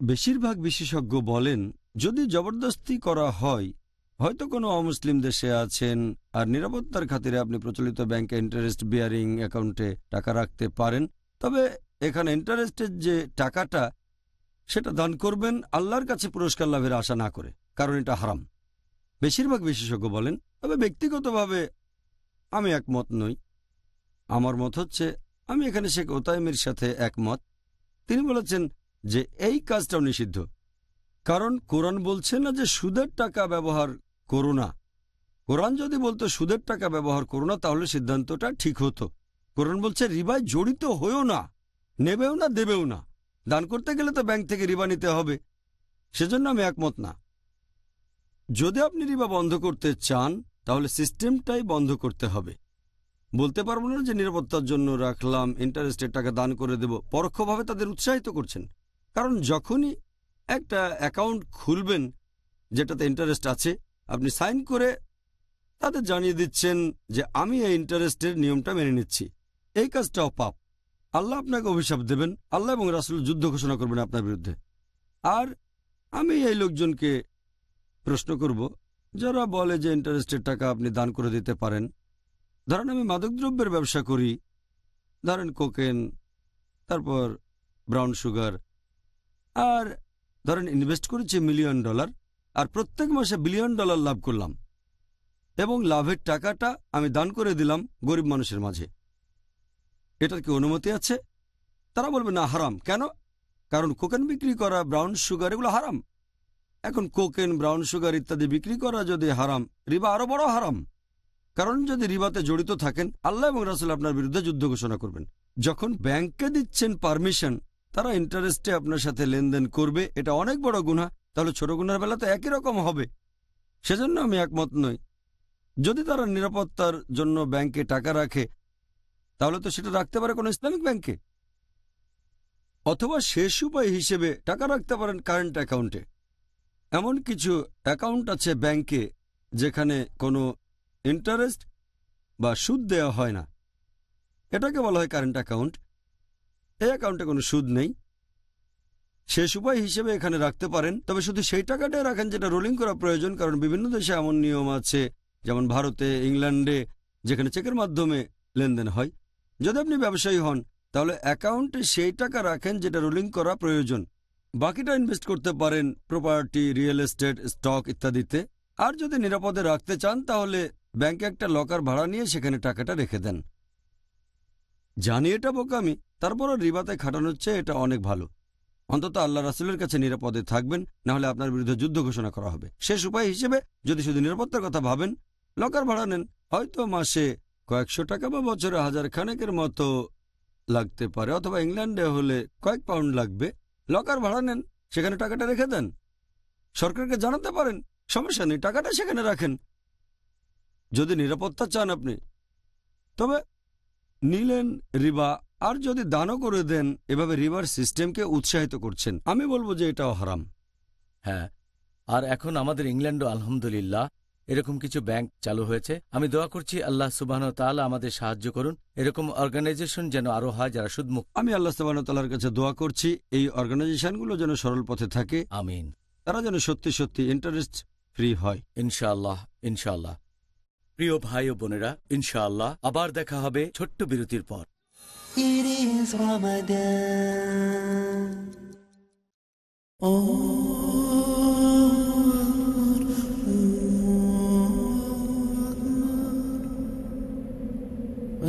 বেশিরভাগ বিশেষজ্ঞ বলেন, যদি জবরদস্তি করা হয়, হয়তো কোনো অমুসলিম দেশে আছেন, আর নিরাপত্তার খাতিরে আপনি প্রচলিত ব্যাংকে ইন্টারেস্ট বিয়ারিং অ্যাকাউন্টে টাকা রাখতে পারেন। তবে এখানে ইন্টারেস্টের যে টাকাটা, সেটা দান করবেন আল্লাহর কাছে পুরস্কার লাভের আশা না করে, কারণ এটা হারাম। বেশিরভাগ বিশেষজ্ঞ বলেন, তবে ব্যক্তিগতভাবে আমি একমত নই। আমার মত হচ্ছে, আমি এখানে শেখ ওতাইমের সাথে একমত। তিনি বলেছেন যে এই কাজটাও নিষিদ্ধ। কারণ কোরআন বলছে না যে সুদের টাকা ব্যবহার করো না। কোরআন যদি বলতো সুদের টাকা ব্যবহার করো না, তাহলে সিদ্ধান্তটা ঠিক হতো। কোরআন বলছে, রিবায় জড়িত হয়েও না। নেবেও না, দেবেও না। দান করতে গেলে তো ব্যাংক থেকে রিবা নিতে হবে। সেজন্য আমি একমত না। যদি আপনি রিবা বন্ধ করতে চান, তাহলে সিস্টেমটাই বন্ধ করতে হবে। বলতে পারব না যে নিরাপত্তার জন্য রাখলাম ইন্টারেস্টের টাকা দান করে দেব। পরোক্ষভাবে তাদের উৎসাহিত করছেন। কারণ যখনই একটা অ্যাকাউন্ট খুলবেন, যেটাতে ইন্টারেস্ট আছে, আপনি সাইন করে তাদের জানিয়ে দিচ্ছেন যে আমি এই ইন্টারেস্টের নিয়মটা মেনে নিচ্ছি। এই কাজটাও পাপ। আল্লাহ আপনাকে অভিশাপ দেবেন, আল্লাহ এবং রাসুল যুদ্ধ ঘোষণা করবেন আপনার বিরুদ্ধে। আর আমি এই লোকজনকে প্রশ্ন করব, যারা বলে যে ইন্টারেস্টের টাকা আপনি দান করে দিতে পারেন, ধরেন আমি মাদকদ্রব্যের ব্যবসা করি, ধরেন কোকেন, তারপর ব্রাউন সুগার, আর ধরেন ইনভেস্ট করেছি মিলিয়ন ডলার, আর প্রত্যেক মাসে বিলিয়ন ডলার লাভ করলাম, এবং লাভের টাকাটা আমি দান করে দিলাম গরিব মানুষের মাঝে। এটার কি অনুমতি আছে? তারা বলবে, না, হারাম। কেন? কারণ কোকেন বিক্রি করা, ব্রাউন সুগার, এগুলো হারাম। এখন কোকেন, ব্রাউন সুগার ইত্যাদি বিক্রি করা যদি হারাম, রিবা আরও বড় হারাম। কারণ যদি রিবাতে জড়িত থাকেন, আল্লাহ এবং রাসুল আপনার বিরুদ্ধে যুদ্ধ ঘোষণা করবেন। যখন ব্যাংকে দিচ্ছেন পারমিশন, তারা ইন্টারেস্টে আপনার সাথে লেনদেন করবে, এটা অনেক বড় গুণা তাহলে ছোট গুনার বেলা তো একই রকম হবে। সেজন্য আমি একমত নই। যদি তারা নিরাপত্তার জন্য ব্যাংকে টাকা রাখে তাহলে তো সেটা রাখতে পারে কোনো ইসলামিক ব্যাংকে। অথবা শেষ উপায় হিসেবে টাকা রাখতে পারেন কারেন্ট অ্যাকাউন্টে এমন কিছু অ্যাকাউন্ট আছে ব্যাংকে যেখানে কোনো ইন্টারেস্ট বা সুদ দেওয়া হয় না। এটাকে বলা হয় কারেন্ট অ্যাকাউন্ট এই অ্যাকাউন্টে কোনো সুদ নেই। শেষ উপায় হিসেবে এখানে রাখতে পারেন। তবে শুধু সেই টাকাটাই রাখেন যেটা রোলিং করা প্রয়োজন, কারণ বিভিন্ন দেশে এমন নিয়ম আছে, যেমন ভারতে, ইংল্যান্ডে, যেখানে চেকের মাধ্যমে লেনদেন হয়। যদি আপনি ব্যবসায়ী হন, তাহলে অ্যাকাউন্টে সেই টাকা রাখেন যেটা রোলিং করা প্রয়োজন। বাকিটা ইনভেস্ট করতে পারেন প্রপার্টি, রিয়েল এস্টেট, স্টক ইত্যাদিতে। আর যদি নিরাপদে রাখতে চান, তাহলে ব্যাংকে একটা লকার ভাড়া নিয়ে সেখানে টাকাটা রেখে দেন। জানি এটা বোকামি তারপরও রিবাতে খাটানোর চেয়ে এটা অনেক ভালো। অন্তত আল্লাহ রাসুলের কাছে নিরাপদে থাকবেন, না হলে আপনার বিরুদ্ধে যুদ্ধ ঘোষণা করা হবে। শেষ উপায় হিসেবে যদি শুধু নিরাপত্তার কথা ভাবেন, লকার ভাড়া নেন, হয়তো মাসে কয়েকশো টাকা বা বছরে হাজার খানেকের মতো লাগতে পারে, অথবা ইংল্যান্ডে হলে কয়েক পাউন্ড লাগবে। লকার ভাড়া নেন, সেখানে টাকাটা রেখে দেন। সরকারকে জানাতে পারেন, সমস্যা নেই, টাকাটা সেখানে রাখেন। যদি নিরাপত্তা চান আপনি। তবে নিলেন রিবা, আর যদি দানও করে দেন, এভাবে রিবার সিস্টেমকে উৎসাহিত করছেন। আমি বলব যে এটাও হারাম। হ্যাঁ আর এখন আমাদের ইংল্যান্ডও আলহামদুলিল্লাহ এরকম কিছু ব্যাংক চালু হয়েছে। আমি দোয়া করছি আল্লাহ সুবাহ তাআলা আমাদের সাহায্য করুন। এরকম অর্গানাইজেশন যেন আরও হয় যারা সুদমুক্ত। আমি আল্লাহ তাল্লার কাছে দোয়া করছি এই অর্গানাইজেশনগুলো যেন সরল পথে থাকে। আমিন। তারা যেন সত্যি সত্যি ইন্টারেস্ট ফ্রি হয়। ইনশাআল্লাহ ইনশাআল্লাহ। প্রিয় ভাই ও বোনেরা ইনশাআল্লাহ আবার দেখা হবে ছোট্ট বিরতির পর। It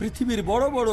পৃথিবীর বড় বড়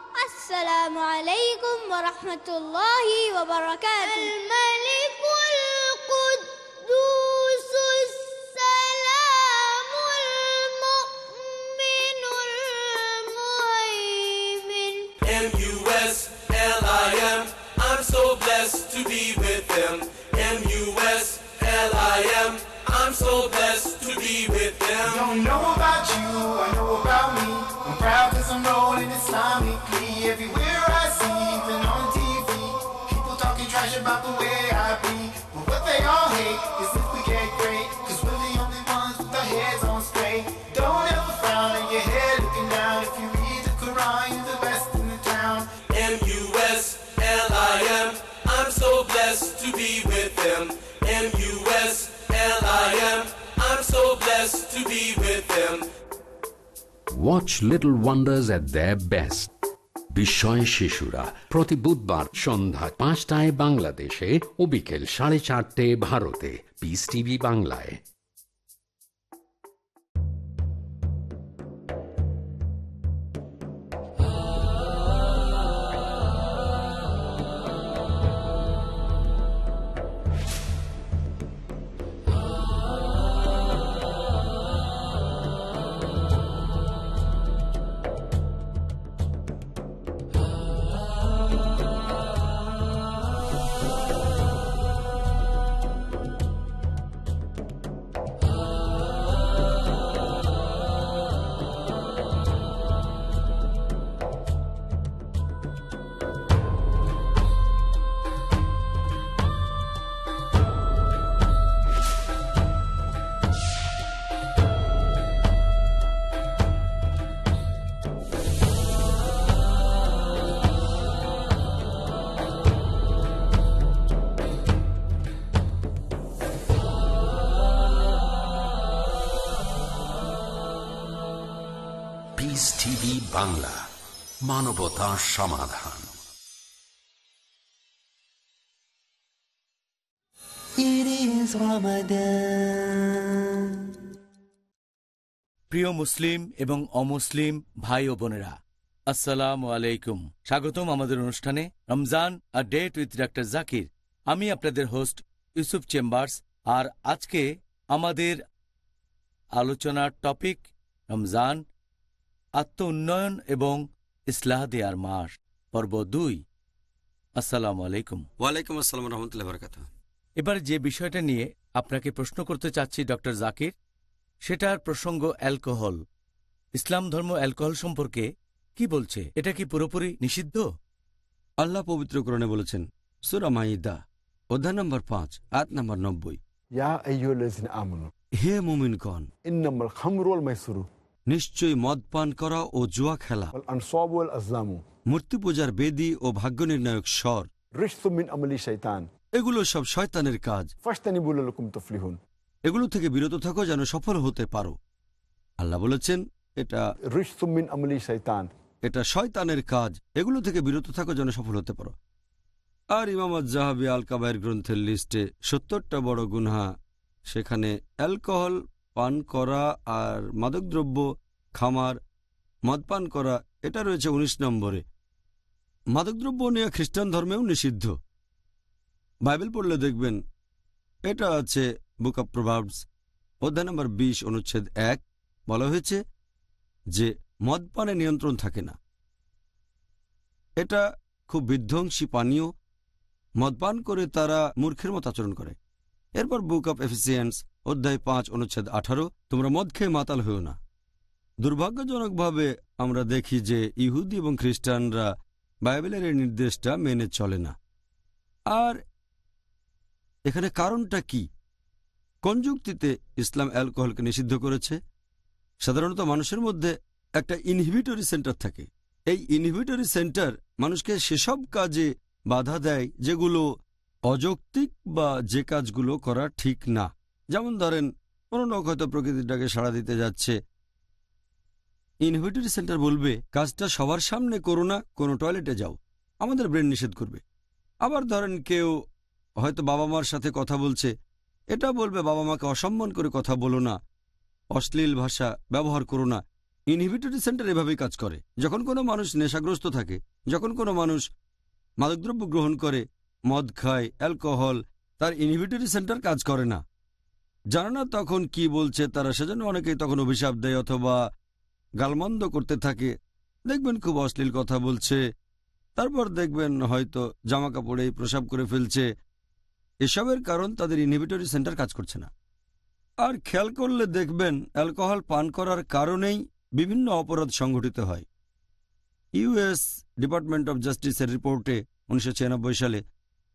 Alaikum wa rahmatullahi wa barakatuh. الملك القدوس السلام المؤمن المهيمن M-U-S-L-I-M I'm so blessed to be with them M-U-S L-I-M. I'm so blessed to be with them. Don't know about you, I know about proud cause I'm rolling Islamically. Everywhere I see, even on TV, people talking trash about the way I be. But what they all hate is if we get great. Cause we're the only ones with our heads on straight. Don't ever frown on your head looking down. If you read the Quran, you're the best in the town. M-U-S-L-I-M. I'm so blessed to be with them. M-U-S-L-I-M. I'm so blessed to be with them. Watch Little Wonders at the best বিস্ময় শিশুরা প্রতি বুধবার সন্ধ্যা পাঁচটায় বাংলাদেশে ও বিকেল সাড়ে চারটে ভারতে। পিস টিভি বাংলায়। মানবতা সমাধান. প্রিয় মুসলিম এবং অমুসলিম ভাই ও বোনেরা আসসালামু আলাইকুম। স্বাগতম আমাদের অনুষ্ঠানে রমজান আর ডেট উইথ ডাক্তার জাকির। আমি আপনাদের হোস্ট ইউসুফ চেম্বার্স আর আজকে আমাদের আলোচনার টপিক রমজান আত্ম উন্নয়ন এবং ইসলাহ দেয়ার মাস পর্ব দুই। আসসালামু আলাইকুম। ওয়ালাইকুম আসসালাম রহমতুল্লাহ বরকাত এবার যে বিষয়টা নিয়ে আপনাকে প্রশ্ন করতে চাচ্ছি ডক্টর জাকির সেটার প্রসঙ্গ অ্যালকোহল। ইসলাম ধর্ম অ্যালকোহল সম্পর্কে কি বলছে? এটা কি পুরোপুরি নিষিদ্ধ? আল্লাহ পবিত্রকরণে বলেছেন সুরা মাইদা অধ্যায় নম্বর পাঁচ আট নম্বর নব্বই। ইয়া হে মুমিনগণ। নিশ্চয়ই মদ পান করা ও জুয়া খেলা। মূর্তি পূজার বেদি ও ভাগ্য নির্ণায়ক স্বর এগুলো সব শয়তানের কাজ। এগুলো থেকে বিরত থাকো যেন সফল হতে পারো। আল্লাহ বলেছেন এটা আমালি এটা শয়তানের কাজ। এগুলো থেকে বিরত থাকো যেন সফল হতে পারো। আর ইমাম জাহাবি আল কাবায়ের গ্রন্থের লিস্টে সত্তরটা বড় গুনহা। সেখানে অ্যালকোহল পান করা আর মাদকদ্রব্য, খামার, মদপান করা, এটা রয়েছে ১৯ নম্বরে। মাদকদ্রব্য নিয়ে খ্রিস্টান ধর্মেও নিষিদ্ধ। বাইবেল পড়লে দেখবেন, এটা আছে বুক অব প্রভাবস, অধ্যায় নম্বর বিশ, অনুচ্ছেদ এক, বলা হয়েছে যে মদ পানে নিয়ন্ত্রণ থাকে না। এটা খুব বিধ্বংসী পানীয়, মদপান করে তারা মূর্খের মতো আচরণ করে। এরপর বুক অব এফিসিয়েন্স অধ্যায় পাঁচ, অনুচ্ছেদ আঠারো, তোমরা মদ খেয়ে মাতাল হয়েও না। দুর্ভাগ্যজনকভাবে আমরা দেখি যে ইহুদি এবং খ্রিস্টানরা বাইবেলের এই নির্দেশটা মেনে চলে না। আর এখানে কারণটা কি? কোন যুক্তিতে ইসলাম অ্যালকোহলকে নিষিদ্ধ করেছে? সাধারণত মানুষের মধ্যে একটা ইনহিবিটরি সেন্টার থাকে। এই ইনহিবিটরি সেন্টার মানুষকে সেসব কাজে বাধা দেয় যেগুলো অযৌক্তিক বা যে কাজগুলো করা ঠিক না। যেমন ধরেন, কোনো লোক হয়তো প্রকৃতিটাকে সাড়া দিতে যাচ্ছে। ইনহিবিটরি সেন্টার বলবে, কাজটা সবার সামনে করো না, কোনো টয়লেটে যাও। আমাদের ব্রেন নিষেধ করবে। আবার ধরেন কেউ হয়তো বাবা মার সাথে কথা বলছে, এটা বলবে, বাবা মাকে অসম্মান করে কথা বলো না, অশ্লীল ভাষা ব্যবহার করো না। ইনহিবিটরি সেন্টার এভাবেই কাজ করে। যখন কোনো মানুষ নেশাগ্রস্ত থাকে, যখন কোনো মানুষ মাদকদ্রব্য গ্রহণ করে, মদ খায় অ্যালকোহল তার ইনহিবিটরি সেন্টার কাজ করে না। জানে না তখন কি বলছে তারা? সেজন্য অনেকেই তখন অভিশাপ দেয় অথবা গালমন্দ করতে থাকে। দেখবেন খুব অশ্লীল কথা বলছে, তারপর দেখবেন হয়তো জামা কাপড়েই প্রসাব করে ফেলছে। এসবের কারণ তাদের ইনহিবিটরি সেন্টার কাজ করছে না। আর খেয়াল করলে দেখবেন অ্যালকোহল পান করার কারণেই বিভিন্ন অপরাধ সংঘটিত হয়। ইউএস ডিপার্টমেন্ট অব জাস্টিসের রিপোর্টে উনিশশো ছিয়ানব্বই সালে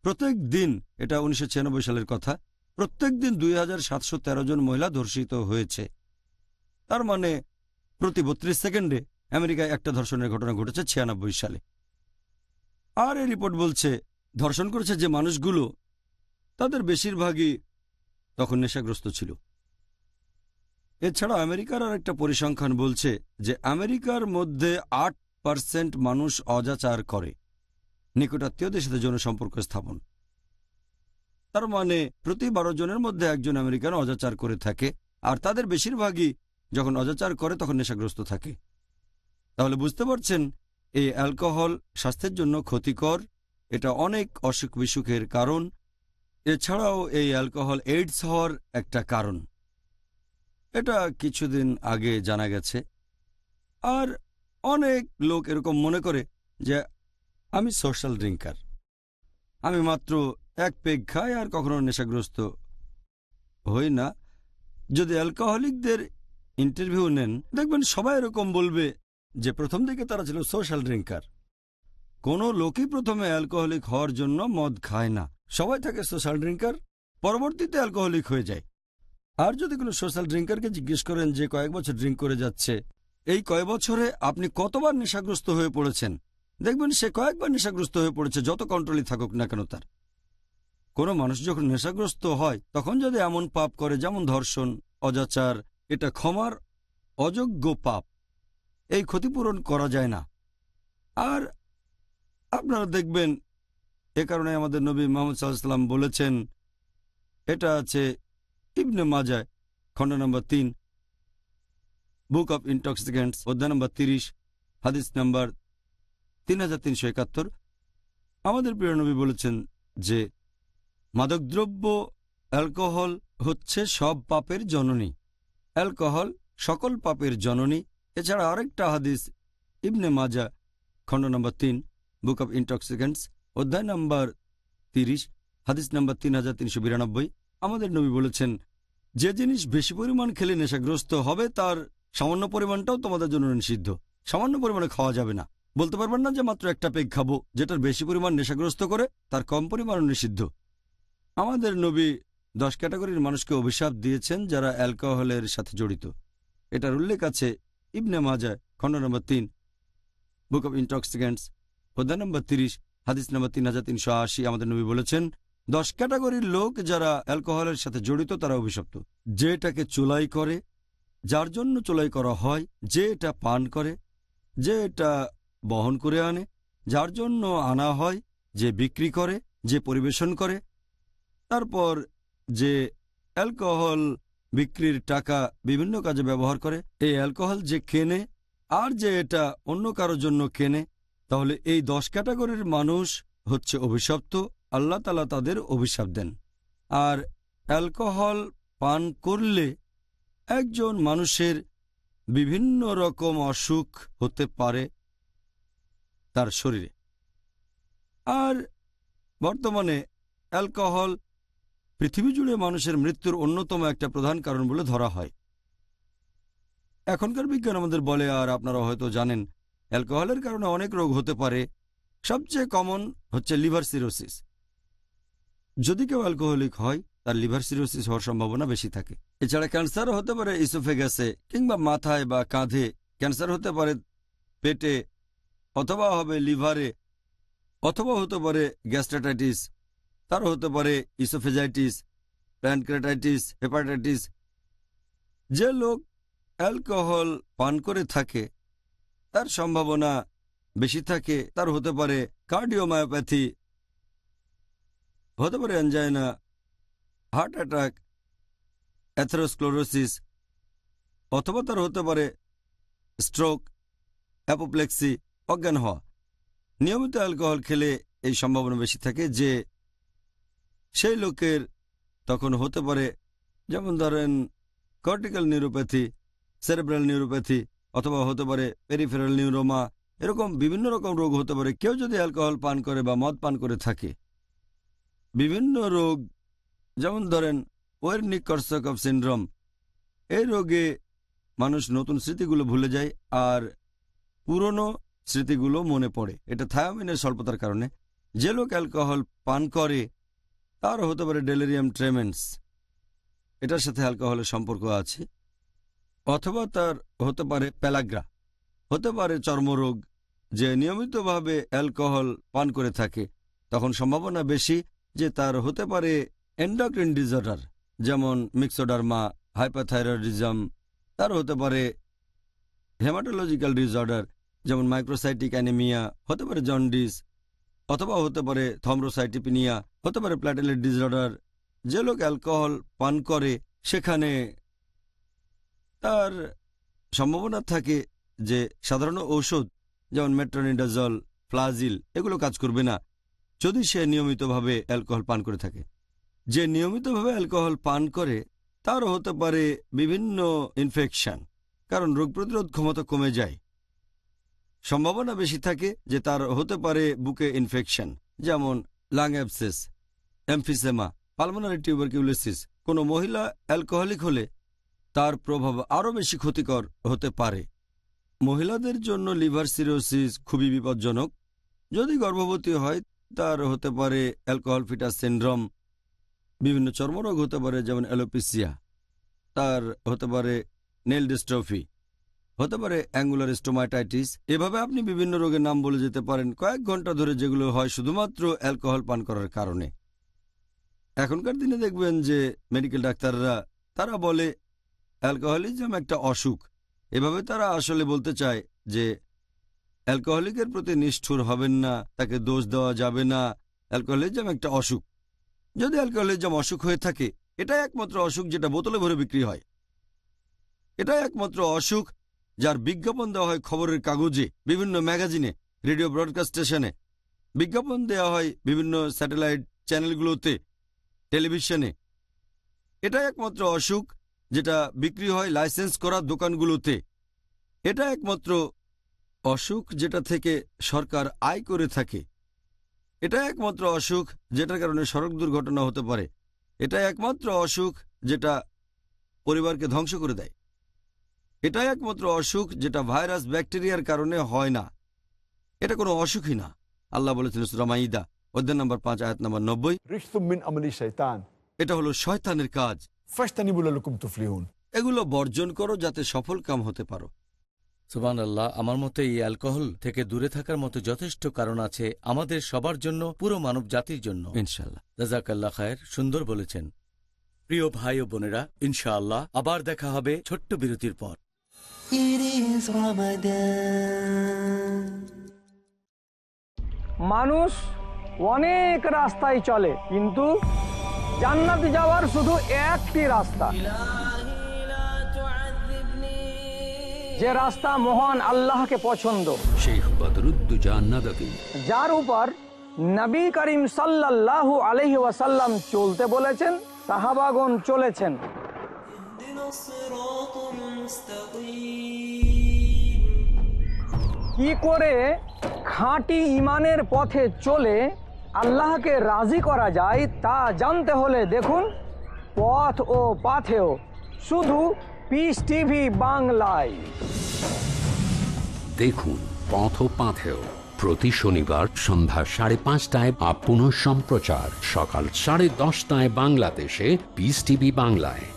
প্রত্যেক দিন, এটা উনিশশো ছিয়ানব্বই সালের কথা প্রত্যেক দিন দুই হাজার সাতশো তেরো জন মহিলা ধর্ষিত হয়েছে। তার মানে প্রতি বত্রিশ সেকেন্ডে আমেরিকায় একটা ধর্ষণের ঘটনা ঘটেছে ছিয়ানব্বই সালে। আর এই রিপোর্ট বলছে, ধর্ষণ করেছে যে মানুষগুলো, তাদের বেশিরভাগই তখন নেশাগ্রস্ত ছিল। এছাড়া আমেরিকার আর একটা পরিসংখ্যান বলছে যে আমেরিকার মধ্যে আট পার্সেন্ট মানুষ অজাচার করে। নিকটাত্মীয়দের সাথে যৌন সম্পর্ক স্থাপন। তার মানে প্রতি বারো জনের মধ্যে একজন আমেরিকান অজাচার করে থাকে, আর তাদের বেশিরভাগই যখন অজাচার করে তখন নেশাগ্রস্ত থাকে। তাহলে বুঝতে পারছেন, এই অ্যালকোহল স্বাস্থ্যের জন্য ক্ষতিকর, এটা অনেক অসুখ বিসুখের কারণ। এছাড়াও এই অ্যালকোহল এইডস হওয়ার একটা কারণ। এটা কিছুদিন আগে জানা গেছে। আর অনেক লোক এরকম মনে করে যে, আমি সোশ্যাল ড্রিঙ্কার। আমি মাত্র এক পেগ খাই আর কখনো নেশাগ্রস্ত হই না। যদি অ্যালকোহলিকদের ইন্টারভিউ নেন, দেখবেন সবাই এরকম বলবে যে, প্রথম দিকে তারা ছিল সোশ্যাল ড্রিঙ্কার কোনো লোকই প্রথমে অ্যালকোহলিক হওয়ার জন্য মদ খায় না। সবাই থাকে সোশ্যাল ড্রিঙ্কার পরবর্তীতে অ্যালকোহলিক হয়ে যায়। আর যদি কোনো সোশ্যাল ড্রিঙ্কারকে জিজ্ঞেস করেন যে, কয়েক বছর ড্রিঙ্ক করে যাচ্ছে, এই কয়েক বছরে আপনি কতবার নেশাগ্রস্ত হয়ে পড়েছেন? দেখবেন সে কয়েকবার নেশাগ্রস্ত হয়ে পড়েছে, যত কন্ট্রোলই থাকুক না কেন তার। কোনো মানুষ যখন নেশাগ্রস্ত হয়, তখন যদি এমন পাপ করে, যেমন ধর্ষণ, অজাচার, এটা ক্ষমার অযোগ্য পাপ। এই ক্ষতিপূরণ করা যায় না। আর আপনারা দেখবেন, এ কারণে আমাদের নবী মোহাম্মদ সাল্লাম বলেছেন, এটা আছে ইবনে মাজায় খণ্ড নম্বর তিন, বুক অব ইন্টক্সিকেন্টস, অধ্যায় নম্বর তিরিশ, হাদিস নম্বর তিন হাজার তিনশো একাত্তর। আমাদের প্রিয় নবী বলেছেন যে মাদকদ্রব্য, অ্যালকোহল হচ্ছে সব পাপের জননী। অ্যালকোহল সকল পাপের জননী। এছাড়া আরেকটা হাদিস, ইবনে মাজা খণ্ড নম্বর তিন, বুক অব ইন্টক্সিকেন্টস, অধ্যায় নম্বর তিরিশ, হাদিস নম্বর তিন হাজার তিনশো বিরানব্বই। আমাদের নবী বলেছেন, যে জিনিস বেশি পরিমাণ খেলে নেশাগ্রস্ত হবে, তার সামান্য পরিমাণটাও তোমাদের জন্য নিষিদ্ধ। সামান্য পরিমাণে খাওয়া যাবে না। বলতে পারবেন না যে মাত্র একটা পেগ খাব, যেটার বেশি পরিমাণ নেশাগ্রস্ত করে, তার কম পরিমাণ নিষিদ্ধ। আমাদের নবী দশ ক্যাটাগরির মানুষকে অভিশাপ দিয়েছেন যারা অ্যালকোহলের সাথে জড়িত। এটার উল্লেখ আছে ইবনে মাজায় খণ্ড নম্বর তিন, বুক অব ইন্টক্সিকেন্টস, অধ্যায় নম্বর তিরিশ, হাদিস নম্বর তিন হাজার তিনশো আশি আমাদের নবী বলেছেন, দশ ক্যাটাগরির লোক যারা অ্যালকোহলের সাথে জড়িত তারা অভিশপ্ত। যে এটাকে চুলাই করে, যার জন্য চুলাই করা হয়, যে এটা পান করে, যে এটা বহন করে আনে, যার জন্য আনা হয়, যে বিক্রি করে, যে পরিবেশন করে তারপর যে অ্যালকোহল বিক্রির টাকা বিভিন্ন কাজে ব্যবহার করে, এই অ্যালকোহল যে কেনে আর যে এটা অন্য কারোর জন্য কেনে, তাহলে এই দশ ক্যাটাগরির মানুষ হচ্ছে অভিশপ্ত। আল্লাহ তালা তাদের অভিশাপ দেন। আর অ্যালকোহল পান করলে একজন মানুষের বিভিন্ন রকম অসুখ হতে পারে তার শরীরে। আর বর্তমানে অ্যালকোহল পৃথিবী জুড়ে মানুষের মৃত্যুর অন্যতম একটা প্রধান কারণ বলে ধরা হয়। এখনকার বিজ্ঞান আমাদের বলে, আর আপনারা হয়তো জানেন, অ্যালকোহলের কারণে অনেক রোগ হতে পারে। সবচেয়ে কমন হচ্ছে লিভার সিরোসিস। যদি কেউ অ্যালকোহলিক হয়, তার লিভার সিরোসিস হওয়ার সম্ভাবনা বেশি থাকে। এছাড়া ক্যান্সারও হতে পারে ইসোফেগাসে, কিংবা মাথায় বা কাঁধে। ক্যান্সার হতে পারে পেটে, অথবা হবে লিভারে, অথবা হতে পারে গ্যাস্ট্রাটাইটিস তারও হতে পারে ইসোফেজাইটিস প্যানক্রেটাইটিস হেপাটাইটিস যে লোক অ্যালকোহল পান করে থাকে, তার সম্ভাবনা বেশি থাকে, তার হতে পারে কার্ডিওমায়োপ্যাথি হতে পারে অ্যাঞ্জাইনা হার্ট অ্যাটাক অ্যাথেরোস্ক্লোরোসিস অথবা তার হতে পারে স্ট্রোক অ্যাপোপ্লেক্সি অজ্ঞান হওয়া। নিয়মিত অ্যালকোহল খেলে এই সম্ভাবনা বেশি থাকে যে সেই লোকের তখন হতে পারে, যেমন ধরেন কর্টিক্যাল নিউরোপ্যাথি সেরেব্রাল নিউরোপ্যাথি অথবা হতে পারে পেরিফেরাল নিউরোমা এরকম বিভিন্ন রকম রোগ হতে পারে। কেউ যদি অ্যালকোহল পান করে বা মদ পান করে থাকে, বিভিন্ন রোগ, যেমন ধরেন ওয়েরনিক কর্সকফ সিন্ড্রোম এই রোগে মানুষ নতুন স্মৃতিগুলো ভুলে যায় আর পুরনো স্মৃতিগুলো মনে পড়ে। এটা থায়ামিনের স্বল্পতার কারণে। যে লোক অ্যালকোহল পান করে তার হতে পারে ডেলেরিয়াম ট্রেমেন্স। এটার সাথে অ্যালকোহলের সম্পর্ক আছে। অথবা তার হতে পারে প্যালাগ্রা। হতে পারে চর্মরোগ, যে নিয়মিতভাবে অ্যালকোহল পান করে থাকে। তখন সম্ভাবনা বেশি যে তার হতে পারে এন্ডোক্রিন ডিজর্ডার যেমন মিক্সোডার্মা হাইপাথাইরয়েডিজম তার হতে পারে হেমাটোলজিক্যাল ডিসঅর্ডার, যেমন মাইক্রোসাইটিক অ্যানিমিয়া। হতে পারে জন্ডিস অথবা হতে পারে থমরোসাইটিপিনিয়া হতে পারে প্ল্যাটেলেট ডিসঅর্ডার, যে লোক অ্যালকোহল পান করে সেখানে তার সম্ভাবনা থাকে যে সাধারণ ঔষধ, যেমন মেট্রোনিডাজল, ফ্লাজিল, এগুলো কাজ করবে না যদি সে নিয়মিতভাবে অ্যালকোহল পান করে থাকে। যে নিয়মিতভাবে অ্যালকোহল পান করে, তারও হতে পারে বিভিন্ন ইনফেকশন, কারণ রোগ প্রতিরোধ ক্ষমতা কমে যায়। সম্ভাবনা বেশি থাকে যে তার হতে পারে বুকে ইনফেকশন যেমন lung abscess emphysema pulmonary tuberculosis কোনো মহিলা অ্যালকোহলিক হলে তার প্রভাব আরও বেশি ক্ষতিকর হতে পারে। মহিলাদের জন্য লিভার সিরোসিস খুবই বিপজ্জনক। যদি গর্ভবতী হয়, তার হতে পারে অ্যালকোহল ফিটাস সিন্ড্রোম বিভিন্ন চর্মরোগ হতে পারে, যেমন অ্যালোপিসিয়া তার হতে পারে নেল ডিস্ট্রফি হতে পারে অ্যাঙ্গুলার স্টোমাটাইটিস এভাবে আপনি বিভিন্ন রোগের নাম বলে যেতে পারেন কয়েক ঘণ্টা ধরে যেগুলো হয় শুধুমাত্র অ্যালকোহল পান করার কারণে। এখনকার দিনে দেখবেন যে মেডিকেল ডাক্তাররা, তারা বলে, অ্যালকোহলিজম একটা অসুখ। এভাবে তারা আসলে বলতে চায় যে, অ্যালকোহলিকের প্রতি নিষ্ঠুর হবেন না, তাকে দোষ দেওয়া যাবে না। অ্যালকোহলিজম একটা অসুখ। যদি অ্যালকোহলিজম অসুখ হয়ে থাকে, এটাই একমাত্র অসুখ যেটা বোতলে ভরে বিক্রি হয়। এটাই একমাত্র অসুখ যার বিজ্ঞাপন দেওয়া হয় খবরের কাগজে, বিভিন্ন ম্যাগাজিনে, রেডিও ব্রডকাস্ট স্টেশনে। বিজ্ঞাপন দেওয়া হয় বিভিন্ন স্যাটেলাইট চ্যানেলগুলোতে, টেলিভিশনে। এটা একমাত্র অসুখ যেটা বিক্রি হয় লাইসেন্স করা দোকানগুলোতে। এটা একমাত্র অসুখ যেটা থেকে সরকার আয় করে থাকে। এটা একমাত্র অসুখ যেটার কারণে সড়ক দুর্ঘটনা হতে পারে। এটা একমাত্র অসুখ যেটা পরিবারকে ধ্বংস করে দেয়। এটাই একমাত্র অসুখ যেটা ভাইরাস ব্যাকটেরিয়ার কারণে হয় না। এটা কোনো অসুখই না। আল্লাহ বলেছেন সুরামাইদা অধ্যায় নম্বর পাঁচ আয়াত নম্বর নব্বই। এটা হলো শয়তানের কাজ। এগুলো বর্জন করো যাতে সফল কাম হতে পারো। সুবান আল্লাহ আমার মতে এই অ্যালকোহল থেকে দূরে থাকার মতো যথেষ্ট কারণ আছে আমাদের সবার জন্য পুরো মানব জাতির জন্য। ইনশাল্লাহ রাজাকাল্লা খায়ের সুন্দর বলেছেন। প্রিয় ভাই ও বোনেরা ইনশাআল্লাহ আবার দেখা হবে ছোট্ট বিরতির পর। It is Ramadan. মানুষ অনেক রাস্তায় চলে কিন্তু জান্নাতে যাওয়ার শুধু একটি রাস্তা। যে রাস্তা মহান আল্লাহকে পছন্দ। যার উপর নবী করিম সাল্লাল্লাহু আলহি ওয়াসাল্লাম চলতে বলেছেন সাহাবাগন চলেছেন। কি করে খাঁটি ইমানের পথে চলে আল্লাহকে রাজি করা যায় তা জানতে হলে দেখুন পথ ও পাথেও। শুধু পিস টিভি বাংলায়। দেখুন পথ ও পাথেও। প্রতি শনিবার সন্ধ্যা সাড়ে পাঁচটায় বা পুনঃ সম্প্রচার। সকাল সাড়ে দশটায় বাংলাদেশে পিস টিভি বাংলায়।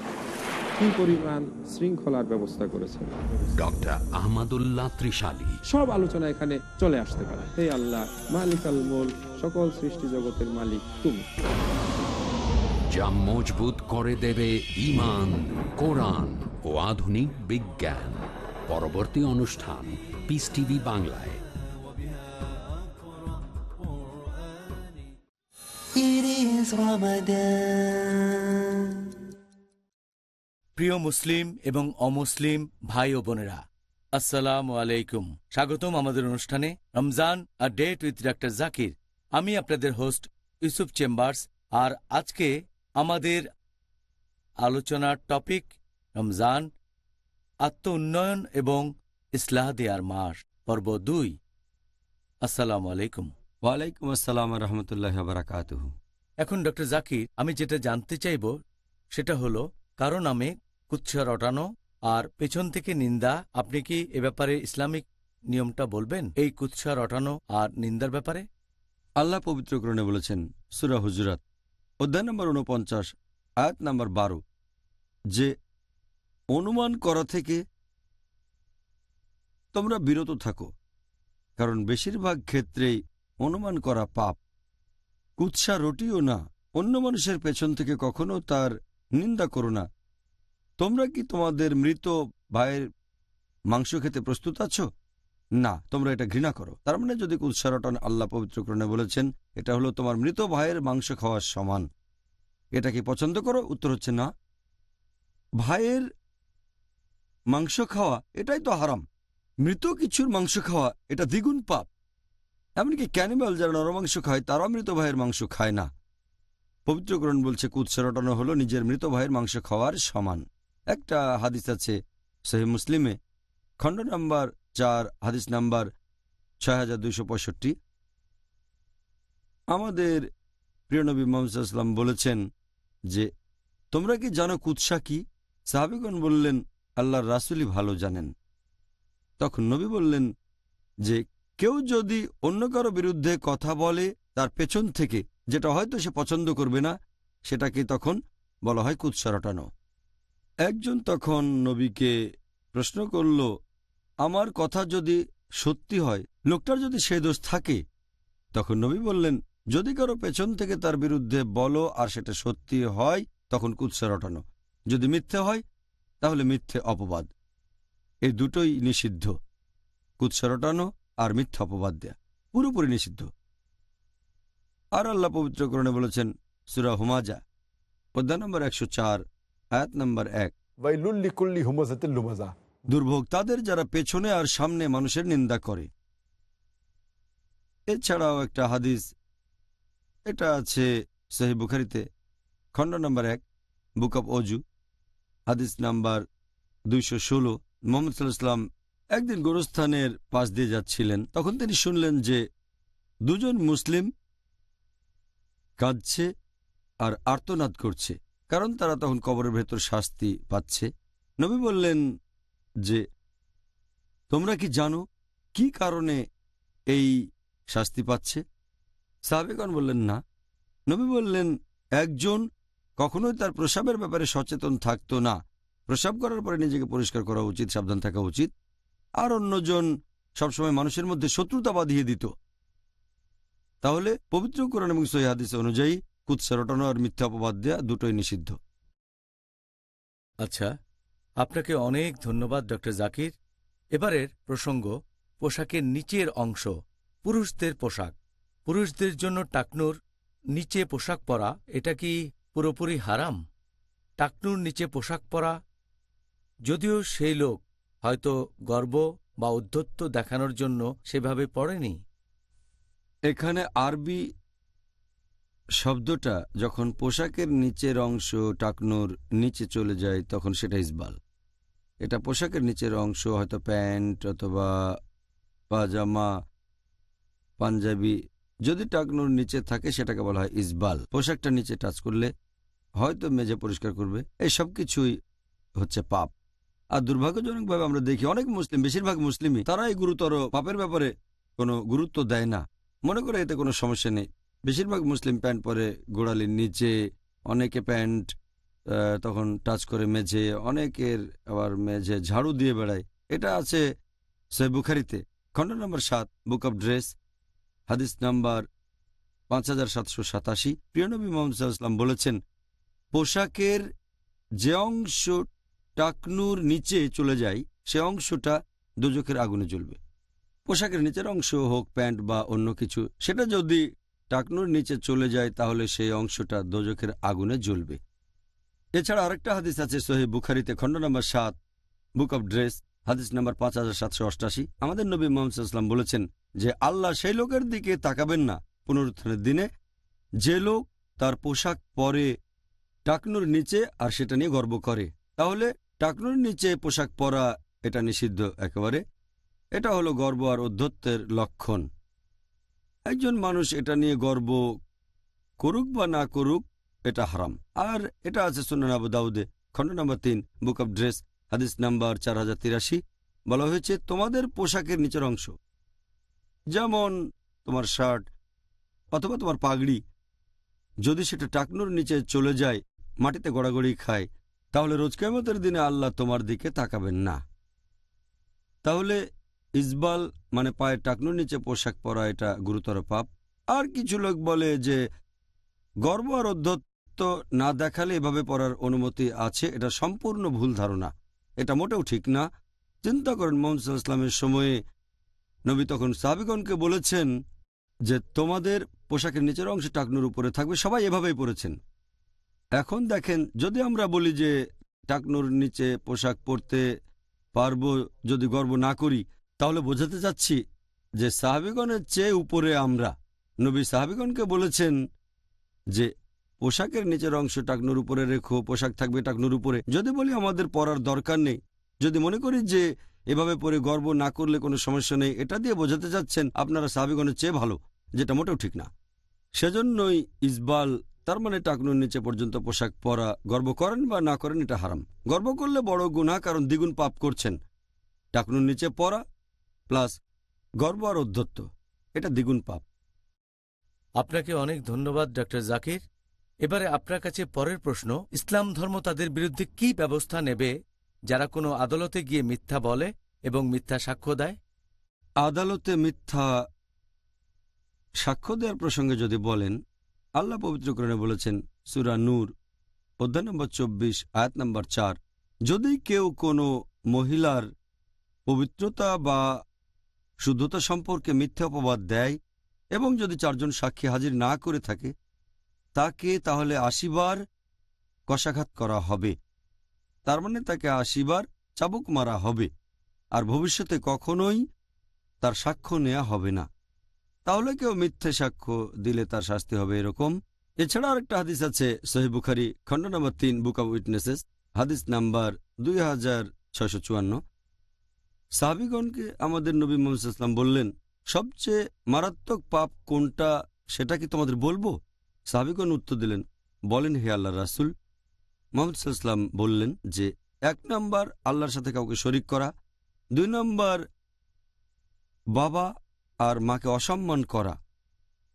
কি পরিমাণ শৃঙ্খলার ব্যবস্থা করেছেন। ডক্টর আহমদুল্লাহ ত্রিশালী। সব আলোচনা এখানে চলে আসতে পারে। হে আল্লাহ মালিক আল মোল সকল সৃষ্টি জগতের মালিক তুমি। যা মজবুত করে দেবে ইমান কোরআন ও আধুনিক বিজ্ঞান। পরবর্তী অনুষ্ঠান পিস টিভি বাংলায়। It is Ramadan. প্রিয় মুসলিম এবং অমুসলিম ভাই ও বোনেরা আসসালামু আলাইকুম। স্বাগতম আমাদের অনুষ্ঠানে রমজান আর ডেট উইথ ডাক্তার জাকির। আমি আপনাদের হোস্ট ইউসুফ চেম্বার্স আর আজকে আমাদের আলোচনার টপিক রমজান আত্ম উন্নয়ন এবং ইসলাহ দেয়ার মাস পর্ব দুই। আসসালাম আলাইকুম। ওয়ালাইকুম আসসালাম রহমতুল্লাহ বারাকাত এখন ডক্টর জাকির আমি যেটা জানতে চাইব সেটা হলো কারও নামে কুৎসা রটানো আর পেছন থেকে নিন্দা, আপনি কি এ ব্যাপারে ইসলামিক নিয়মটা বলবেন? এই কুৎসা রটানো আর নিন্দার ব্যাপারে? আল্লাহ পবিত্র পবিত্রকরণে বলেছেন, সুরা হুজুরাত, অধ্যায় নম্বর উনপঞ্চাশ আয়াত নম্বর বারো, যে অনুমান করা থেকে তোমরা বিরত থাকো, কারণ বেশিরভাগ ক্ষেত্রেই অনুমান করা পাপ। কুৎসা রটিও না, অন্য মানুষের পেছন থেকে কখনো তার নিন্দা করো না। তোমরা কি তোমাদের মৃত ভাইয়ের মাংস খেতে প্রস্তুত আছো? না, তোমরা এটা ঘৃণা করো। তার মানে যদি কুৎসারটন আল্লাহ পবিত্রকরণে বলেছেন, এটা হলো তোমার মৃত ভাইয়ের মাংস খাওয়ার সমান। এটা কি পছন্দ করো? উত্তর হচ্ছে না। ভাইয়ের মাংস খাওয়া, এটাই তো হারাম। মৃত কিছুর মাংস খাওয়া, এটা দ্বিগুণ পাপ। এমনকি ক্যানিমাল যারা নরমাংস খায় তারা মৃত ভাইয়ের মাংস খায় না। পবিত্রকরণ বলছে, কুৎসা রটানো হলো নিজের মৃত ভাইয়ের মাংস খাওয়ার সমান। একটা হাদিস আছে সহি মুসলিমে, খণ্ড নম্বর চার, হাদিস নাম্বার ছয় হাজার দুইশো পঁয়ষট্টি। আমাদের প্রিয় নবী মোহাম্মদাম বলেছেন যে, তোমরা কি জানো কুৎসা কি? সাহাবিগণ বললেন, আল্লাহর রাসুলই ভালো জানেন। তখন নবী বললেন যে, কেউ যদি অন্য কারও বিরুদ্ধে কথা বলে তার পেছন থেকে, যেটা হয়তো সে পছন্দ করবে না, সেটাকে তখন বলা হয় কুৎসা রটানো। একজন তখন নবীকে প্রশ্ন করল, আমার কথা যদি সত্যি হয়, লোকটার যদি সে দোষ থাকে? তখন নবী বললেন, যদি কারও পেছন থেকে তার বিরুদ্ধে বলো আর সেটা সত্যি হয়, তখন কুৎসা রটানো। যদি মিথ্যে হয়, তাহলে মিথ্যে অপবাদ। এই দুটোই নিষিদ্ধ। কুৎসা রটানো আর মিথ্যে অপবাদ দেয়া, পুরোপুরি নিষিদ্ধ। আর আল্লাহ পবিত্রকরণে বলেছেন, সুরা হুমাজা, অধ্যায় নম্বর একশো চার আয়াত নম্বর এক। ওয়াইলুল্লিকুল্লি হুমজাতিল লুমাজা। দুর্ভোগ তাদের যারা পেছনে আর সামনে মানুষের নিন্দা করে। এছাড়াও একটা হাদিস এটা আছে সহি বুখারিতে খণ্ড নম্বর এক বুক অব অজু হাদিস নাম্বার দুইশো ষোলো। মোহাম্মদ সাল্লাহাম একদিন গোরস্থানের পাশ দিয়ে যাচ্ছিলেন তখন তিনি শুনলেন যে দুজন মুসলিম কাঁদছে আর আর্তনাদ করছে। কারণ তারা তখন কবরের ভেতর শাস্তি পাচ্ছে। নবী বললেন যে, তোমরা কি জানো কি কারণে এই শাস্তি পাচ্ছে? সাহাবেগণ বললেন, না। নবী বললেন, একজন কখনোই তার প্রসাবের ব্যাপারে সচেতন থাকতো না। প্রসাব করার পরে নিজেকে পরিষ্কার করা উচিত, সাবধান থাকা উচিত। আর অন্যজন সবসময় মানুষের মধ্যে শত্রুতা বাঁধিয়ে দিত। তাহলে পবিত্র কোরআন এবং সহি হাদিস অনুযায়ী কুৎসা রটানো আর মিথ্যা অপবাদ দেয়া দুটোই নিষিদ্ধ। আচ্ছা আপনাকে অনেক ধন্যবাদ ডক্টর জাকির। এবারের প্রসঙ্গ পোশাকের নিচের অংশ পুরুষদের পোশাক। পুরুষদের জন্য টাকনুর নিচে পোশাক পরা এটা কি পুরোপুরি হারাম? টাকনুর নিচে পোশাক পরা যদিও সেই লোক হয়তো গর্ব বা উদ্ধত্ত দেখানোর জন্য সেভাবে পড়েনি। এখানে আরবি শব্দটা যখন পোশাকের নিচের অংশ টাকনুর নিচে চলে যায়, তখন সেটা ইসবাল। এটা পোশাকের নিচের অংশ, হয়তো প্যান্ট অথবা পাজামা, পাঞ্জাবি, যদি টাকনুর নিচে থাকে সেটাকে বলা হয় ইসবাল। পোশাকটা নিচে টাচ করলে হয়তো মেজে পরিষ্কার করবে। এই সব কিছুই হচ্ছে পাপ। আর দুর্ভাগ্যজনকভাবে আমরা দেখি অনেক মুসলিম, বেশিরভাগ মুসলিমই তারা এই গুরুতর পাপের ব্যাপারে কোনো গুরুত্ব দেয় না। মনে করে এতে কোনো সমস্যা নেই। বেশিরভাগ মুসলিম প্যান্ট পরে গোড়ালির নিচে অনেকে প্যান্ট তখন টাচ করে মেঝে, অনেকের আবার মেঝে ঝাড়ু দিয়ে বেড়ায়। এটা আছে সে বুখারিতে। খণ্ড নম্বর সাত, বুক অব ড্রেস, হাদিস নাম্বার পাঁচ হাজার সাতশো সাতাশি। প্রিয়নবী মোহাম্মদ বলেছেন, পোশাকের যে অংশ টাকনুর নিচে চলে যায়, সে অংশটা দুজকের আগুনে জ্বলবে। পোশাকের নিচের অংশ হোক, প্যান্ট বা অন্য কিছু, সেটা যদি টাকনুর নিচে চলে যায়, তাহলে সেই অংশটা দোজখের আগুনে জ্বলবে। এছাড়া আরেকটা হাদিস আছে সোহেব বুখারিতে, খণ্ড নম্বর সাত, বুক অব ড্রেস, হাদিস নম্বর পাঁচ হাজার সাতশো অষ্টাশি। আমাদের নবী মোহাম্মদাম বলেছেন যে, আল্লাহ সেই লোকের দিকে তাকাবেন না। পুনরুত্থানের দিনে যে লোক তার পোশাক পরে টাকনুর নিচে আর সেটা নিয়ে গর্ব করে, তাহলে টাকনুর নিচে পোশাক পরা এটা নিষিদ্ধ একেবারে। এটা হলো গর্ব আর অধ্যত্বের লক্ষণ। একজন মানুষ এটা নিয়ে গর্ব করুক বা না করুক, এটা হারাম। আর এটা আছে সুনান আবু দাউদে, খণ্ড নম্বর তিন, বুক অব ড্রেস, হাদিস নাম্বার চার হাজার তিরাশি। বলা হয়েছে, তোমাদের পোশাকের নিচের অংশ, যেমন তোমার শার্ট অথবা তোমার পাগড়ি, যদি সেটা টাকনুর নিচে চলে যায়, মাটিতে গড়াগড়ি খায়, তাহলে রোজ কেমতের দিনে আল্লাহ তোমার দিকে তাকাবেন না। তাহলে ইসবাল মানে পায়ের টাকনুর নিচে পোশাক পরা এটা গুরুতর পাপ। আর কিছু লোক বলে যে, গর্ব আর অধ্যত্ত না দেখালে এভাবে পড়ার অনুমতি আছে, এটা সম্পূর্ণ ভুল ধারণা। এটা মোটেও ঠিক না। চিন্তা করেন মোহাম্মদ ইসলামের সময়ে নবী তখন সাহাবিগণকে বলেছেন যে, তোমাদের পোশাকের নিচের অংশ টাকনুর উপরে থাকবে, সবাই এভাবেই পড়েছেন এখন দেখেন, যদি আমরা বলি যে, টাকনুর নিচে পোশাক পরতে পারব, যদি গর্ব না করি তাহলে বোঝাতে চাচ্ছি যে সাহাবিগণের চেয়ে উপরে আমরা, নবী সাহাবিগণকে বলেছেন যে, পোশাকের নিচের অংশ টাকনুর উপরে রেখো, পোশাক থাকবে টাকনুর উপরে। যদি বলি আমাদের পরার দরকার নেই, যদি মনে করি যে এভাবে পরে গর্ব না করলে কোনো সমস্যা নেই, এটা দিয়ে বোঝাতে চাচ্ছেন আপনারা সাহাবিগণের চেয়ে ভালো, যেটা মোটেও ঠিক না। সেজন্যই ইসবাল, তার মানে টাকনুর নিচে পর্যন্ত পোশাক পরা, গর্ব করেন বা না করেন এটা হারাম। গর্ব করলে বড় গুণা কারণ দ্বিগুণ পাপ করছেন। টাকনুর নিচে পরা প্লাস গর্ব আর অধ্যত্ত। এটা দ্বিগুণ পাপ। আপনাকে অনেক ধন্যবাদ ডক্টর জাকির। এবারে আপনার কাছে পরের প্রশ্ন ইসলাম ধর্ম তাদের বিরুদ্ধে কি ব্যবস্থা নেবে যারা কোনো আদালতে গিয়ে মিথ্যা বলে এবং মিথ্যা সাক্ষ্য দেয়? আদালতে মিথ্যা সাক্ষ্য দেওয়ার প্রসঙ্গে যদি বলেন আল্লাহ পবিত্রকরণে বলেছেন সুরা নূর অধ্যায় নম্বর চব্বিশ আয়াত নম্বর চার যদি কেউ কোনো মহিলার পবিত্রতা বা শুদ্ধতা সম্পর্কে মিথ্যা অপবাদ দেয় এবং যদি চারজন সাক্ষী হাজির না করে থাকে, তাকে তাহলে আশিবার কষাঘাত করা হবে। তার মানে তাকে আশিবার চাবুক মারা হবে আর ভবিষ্যতে কখনোই তার সাক্ষ্য নেওয়া হবে না। তাহলে কেউ মিথ্যে সাক্ষ্য দিলে তার শাস্তি হবে এরকম। এছাড়া আরেকটা হাদিস আছে সহি বুখারি খণ্ড নম্বর তিন, বুক অব উইটনেসেস, হাদিস নাম্বার দুই হাজার ছয়শো চুয়ান্ন। সাহাবিগণকে আমাদের নবী মোহাম্মদ ইসলাম বললেন, সবচেয়ে মারাত্মক পাপ কোনটা সেটা কি তোমাদের বলব? সাহাবিগণ উত্তর দিলেন, বলেন, হে আল্লাহ রাসুল। মোহাম্মদ ইসলাম বললেন যে, এক নম্বর আল্লাহর সাথে কাউকে শরিক করা, দুই নম্বর বাবা আর মাকে অসম্মান করা।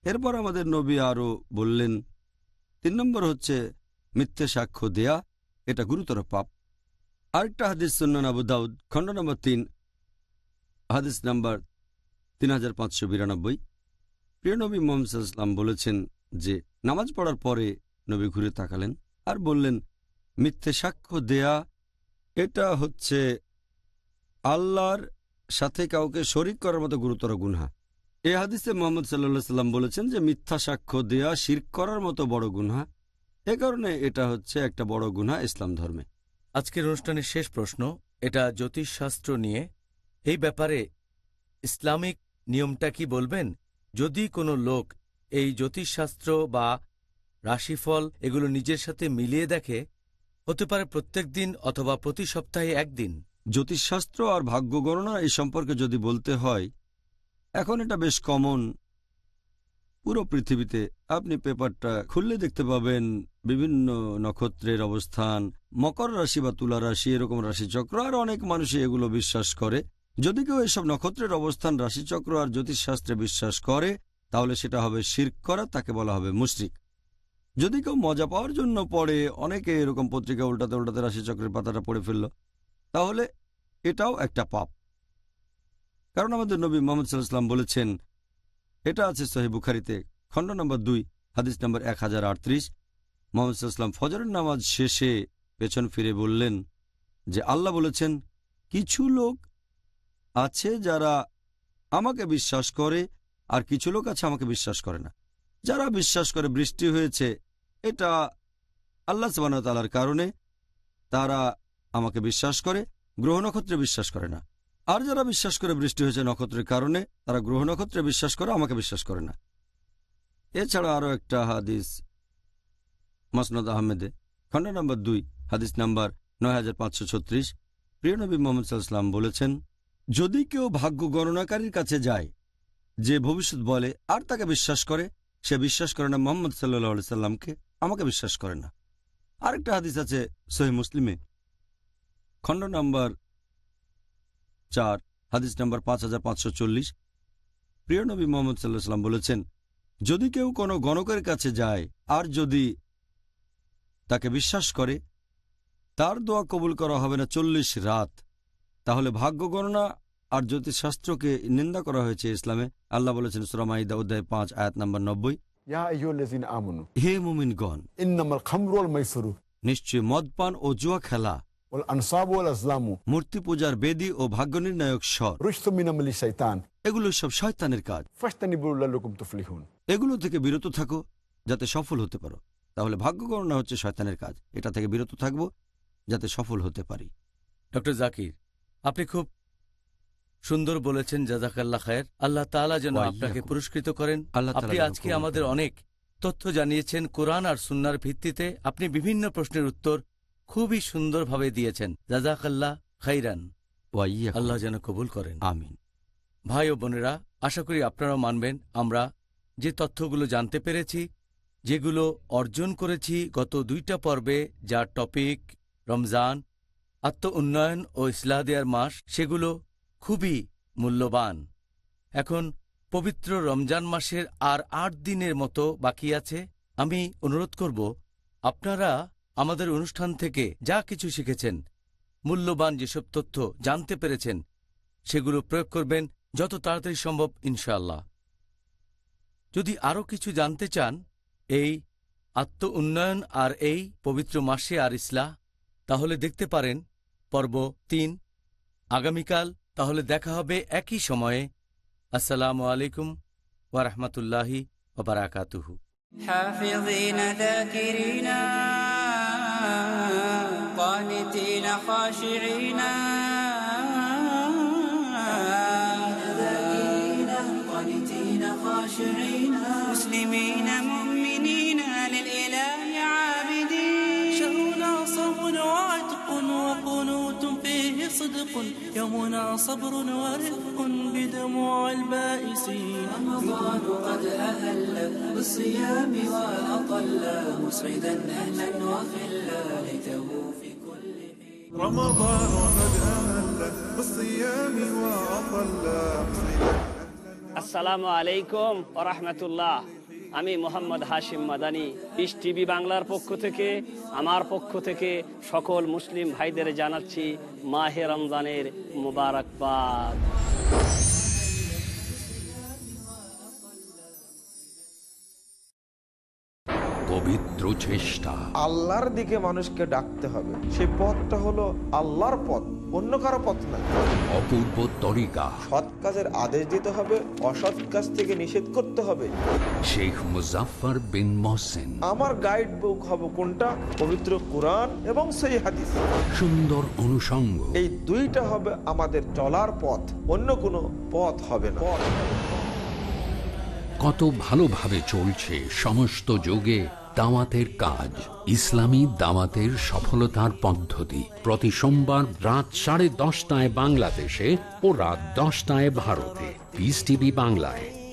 এরপর আমাদের নবী আরও বললেন, তিন নম্বর হচ্ছে মিথ্যে সাক্ষ্য দেয়া, এটা গুরুতর পাপ। আরেকটা হাদিস সুন্নান আবু দাউদ, খণ্ড নম্বর তিন হাদিস নাম্বার তিন হাজার পাঁচশো বিরানব্বই। প্রিয় নবী মোহাম্মদ ইসলাম বলেছেন যে, নামাজ পড়ার পরে নবী ঘুরে তাকালেন আর বললেন, মিথ্যে সাক্ষ্য দেয়া, এটা হচ্ছে আল্লাহর সাথে কাউকে শরিক করার মতো গুরুতর গুনহা। এ হাদিসে মোহাম্মদ সাল্লা সাল্লাম বলেছেন যে, মিথ্যা সাক্ষ্য দেয়া শির করার মতো বড় গুনহা। এ কারণে এটা হচ্ছে একটা বড় গুনহা ইসলাম ধর্মে। আজকের অনুষ্ঠানের শেষ প্রশ্ন, এটা জ্যোতিষশাস্ত্র নিয়ে এই ব্যাপারে, ইসলামিক নিয়মটা কি বলবেন? যদি কোনো লোক এই জ্যোতিষশাস্ত্র বা রাশিফল এগুলো নিজের সাথে মিলিয়ে দেখে, হতে পারে প্রত্যেক দিন অথবা প্রতি সপ্তাহে একদিন। জ্যোতিষশাস্ত্র আর ভাগ্য গণনা এই সম্পর্কে যদি বলতে হয়, এখন এটা বেশ কমন পুরো পৃথিবীতে আপনি পেপারটা খুললে দেখতে পাবেন বিভিন্ন নক্ষত্রের অবস্থান, মকর রাশি বা তুলা রাশি, এরকম রাশিচক্র, আর অনেক মানুষই এগুলো বিশ্বাস করে। যদি কেউ এসব নক্ষত্রের অবস্থান, রাশিচক্র আর জ্যোতিষশাস্ত্রে বিশ্বাস করে, তাহলে সেটা হবে শির্ক করা, তাকে বলা হবে মুশরিক। যদি কেউ মজা পাওয়ার জন্য পড়ে, অনেকে এরকম পত্রিকা উল্টাতে উল্টাতে রাশিচক্রের পাতাটা পড়ে ফেলল, তাহলে এটাও একটা পাপ। কারণ আমাদের নবী মোহাম্মদ সাল্লাম বলেছেন, এটা আছে সহি বুখারিতে, খণ্ড নম্বর দুই, হাদিস নম্বর এক হাজার আটত্রিশ। মোহাম্মদ সাল্লাম ফজরের নামাজ শেষে পেছন ফিরে বললেন যে, আল্লাহ বলেছেন, কিছু লোক আছে যারা আমাকে বিশ্বাস করে, আর কিছু লোক আছে আমাকে বিশ্বাস করে না। যারা বিশ্বাস করে বৃষ্টি হয়েছে, এটা আল্লাহ সবানতালার কারণে তারা আমাকে বিশ্বাস করে, গ্রহ নক্ষত্রে বিশ্বাস করে না। আর যারা বিশ্বাস করে বৃষ্টি হয়েছে নক্ষত্রের কারণে, তারা গ্রহ নক্ষত্রে বিশ্বাস করে, আমাকে বিশ্বাস করে না। এছাড়া আরও একটা হাদিস মাসনদ আহমেদে, খণ্ড নম্বর দুই, হাদিস নাম্বার নয় হাজার পাঁচশো ছত্রিশ। প্রিয় নবী মোহাম্মদ সাল্লাম বলেছেন যদি কেউ ভাগ্য গণনাকারীর কাছে যায়, যে ভবিষ্যৎ বলে আর তাকে বিশ্বাস করে, সে বিশ্বাস করে না মোহাম্মদ সাল্লাহ সাল্লামকে, আমাকে বিশ্বাস করে না। আরেকটা হাদিস আছে সহি মুসলিমে, খণ্ড নম্বর চার, হাদিস নম্বর পাঁচ হাজার পাঁচশো চল্লিশ। প্রিয় নবী মোহাম্মদ সাল্লাহ সাল্লাম বলেছেন, যদি কেউ কোনো গণকের কাছে যায় আর যদি তাকে বিশ্বাস করে, তার দোয়া কবুল করা হবে না চল্লিশ রাত। তাহলে ভাগ্য গণনা আর জ্যোতিষশাস্ত্রকে নিন্দা করা হয়েছে ইসলামে। আল্লাহ বলেছেন সুরামাইদা অধ্যায় পাঁচ আয়াত নম্বর নব্বই। হে মুমিনগণ নিশ্চয় মদপান ও জুয়া খেলা ওয়াল আনসাবু ওয়াল মূর্তি পূজার বেদি ও ভাগ্য নির্ণায়ক স্বর রুশতু এগুলো সব শয়তানের কাজ। এগুলো থেকে বিরত থাকো যাতে সফল হতে পারো। তাহলে ভাগ্য গণনা হচ্ছে শয়তানের কাজ। এটা থেকে বিরত থাকব যাতে সফল হতে পারি। ডক্টর জাকির আপনি খুব সুন্দর বলেছেন জাজাকাল্লা খায়ের। আল্লাহ তাআলা যেন আপনাকে পুরস্কৃত করেন। আপনি আজকে আমাদের অনেক তথ্য জানিয়েছেন কোরআন আর সুন্নার ভিত্তিতে। আপনি বিভিন্ন প্রশ্নের উত্তর খুবই সুন্দরভাবে দিয়েছেন। জাজাকাল্লাহ খাইরান। আল্লাহ যেন কবুল করেন। আমিন। ভাই ও বোনেরা আশা করি আপনারাও মানবেন আমরা যে তথ্যগুলো জানতে পেরেছি যেগুলো অর্জন করেছি গত দুইটা পর্বে যার টপিক রমজান আত্ম উন্নয়ন ও ইসলাহ দেয়ার মাস সেগুলো খুবই মূল্যবান। এখন পবিত্র রমজান মাসের আর আট দিনের মতো বাকি আছে। আমি অনুরোধ করব, আপনারা আমাদের অনুষ্ঠান থেকে যা কিছু শিখেছেন, মূল্যবান যেসব তথ্য জানতে পেরেছেন, সেগুলো প্রয়োগ করবেন যত তাড়াতাড়ি সম্ভব ইনশাল্লাহ যদি আরও কিছু জানতে চান, এই আত্ম উন্নয়ন আর এই পবিত্র মাসে আর ইসলাহ, তাহলে দেখতে পারেন পর্ব তিন আগামীকাল তাহলে দেখা হবে একই সময়ে আসসালামু আলাইকুম ওয়ারহমতুল্লাহি ওবরাকাতুহু حافظين ذاكرين قانتين خاشعين ذاكرين قانتين خاشعين مسلمين مؤمنين صدق يومنا صبر ورفق بدموع البائسين. رمضان قد أهل بالصيام وأطل مسعدا أهلا وخلا ليته في كل حين. رمضان قد أهل بالصيام وأطل مسعدا السلام عليكم ورحمة الله. আমি মোহাম্মদ হাশিম মাদানি ইস টিভি বাংলার পক্ষ থেকে, আমার পক্ষ থেকে সকল মুসলিম ভাইদের জানাচ্ছি মাহে রমজানের মুবারকবাদ। পবিত্র চেষ্টা। আল্লাহর দিকে মানুষকে ডাকতে হবে। সেই পথটা হলো আল্লাহর পথ অন্য কারও পথ না। অপূর্ব তরিকা। সৎ কাজের আদেশ দিতে হবে অসৎ কাজ থেকে নিষেধ করতে হবে। শেখ মুজাফফর বিন মহসিন। আমার গাইড বুক হবে কোনটা? পবিত্র কোরআন এবং সেই হাদিস। সুন্দর অনুষঙ্গ। এই দুইটা হবে আমাদের চলার পথ অন্য কোনো পথ হবে না। কত ভালোভাবে চলছে সমস্ত যুগে দাওয়াতের কাজ, ইসলামী দাওয়াতের সফলতার পদ্ধতি। প্রতি সোমবার রাত সাড়ে দশটায় বাংলাদেশে ও রাত দশটায় ভারতে। পিস টিভি বাংলায়।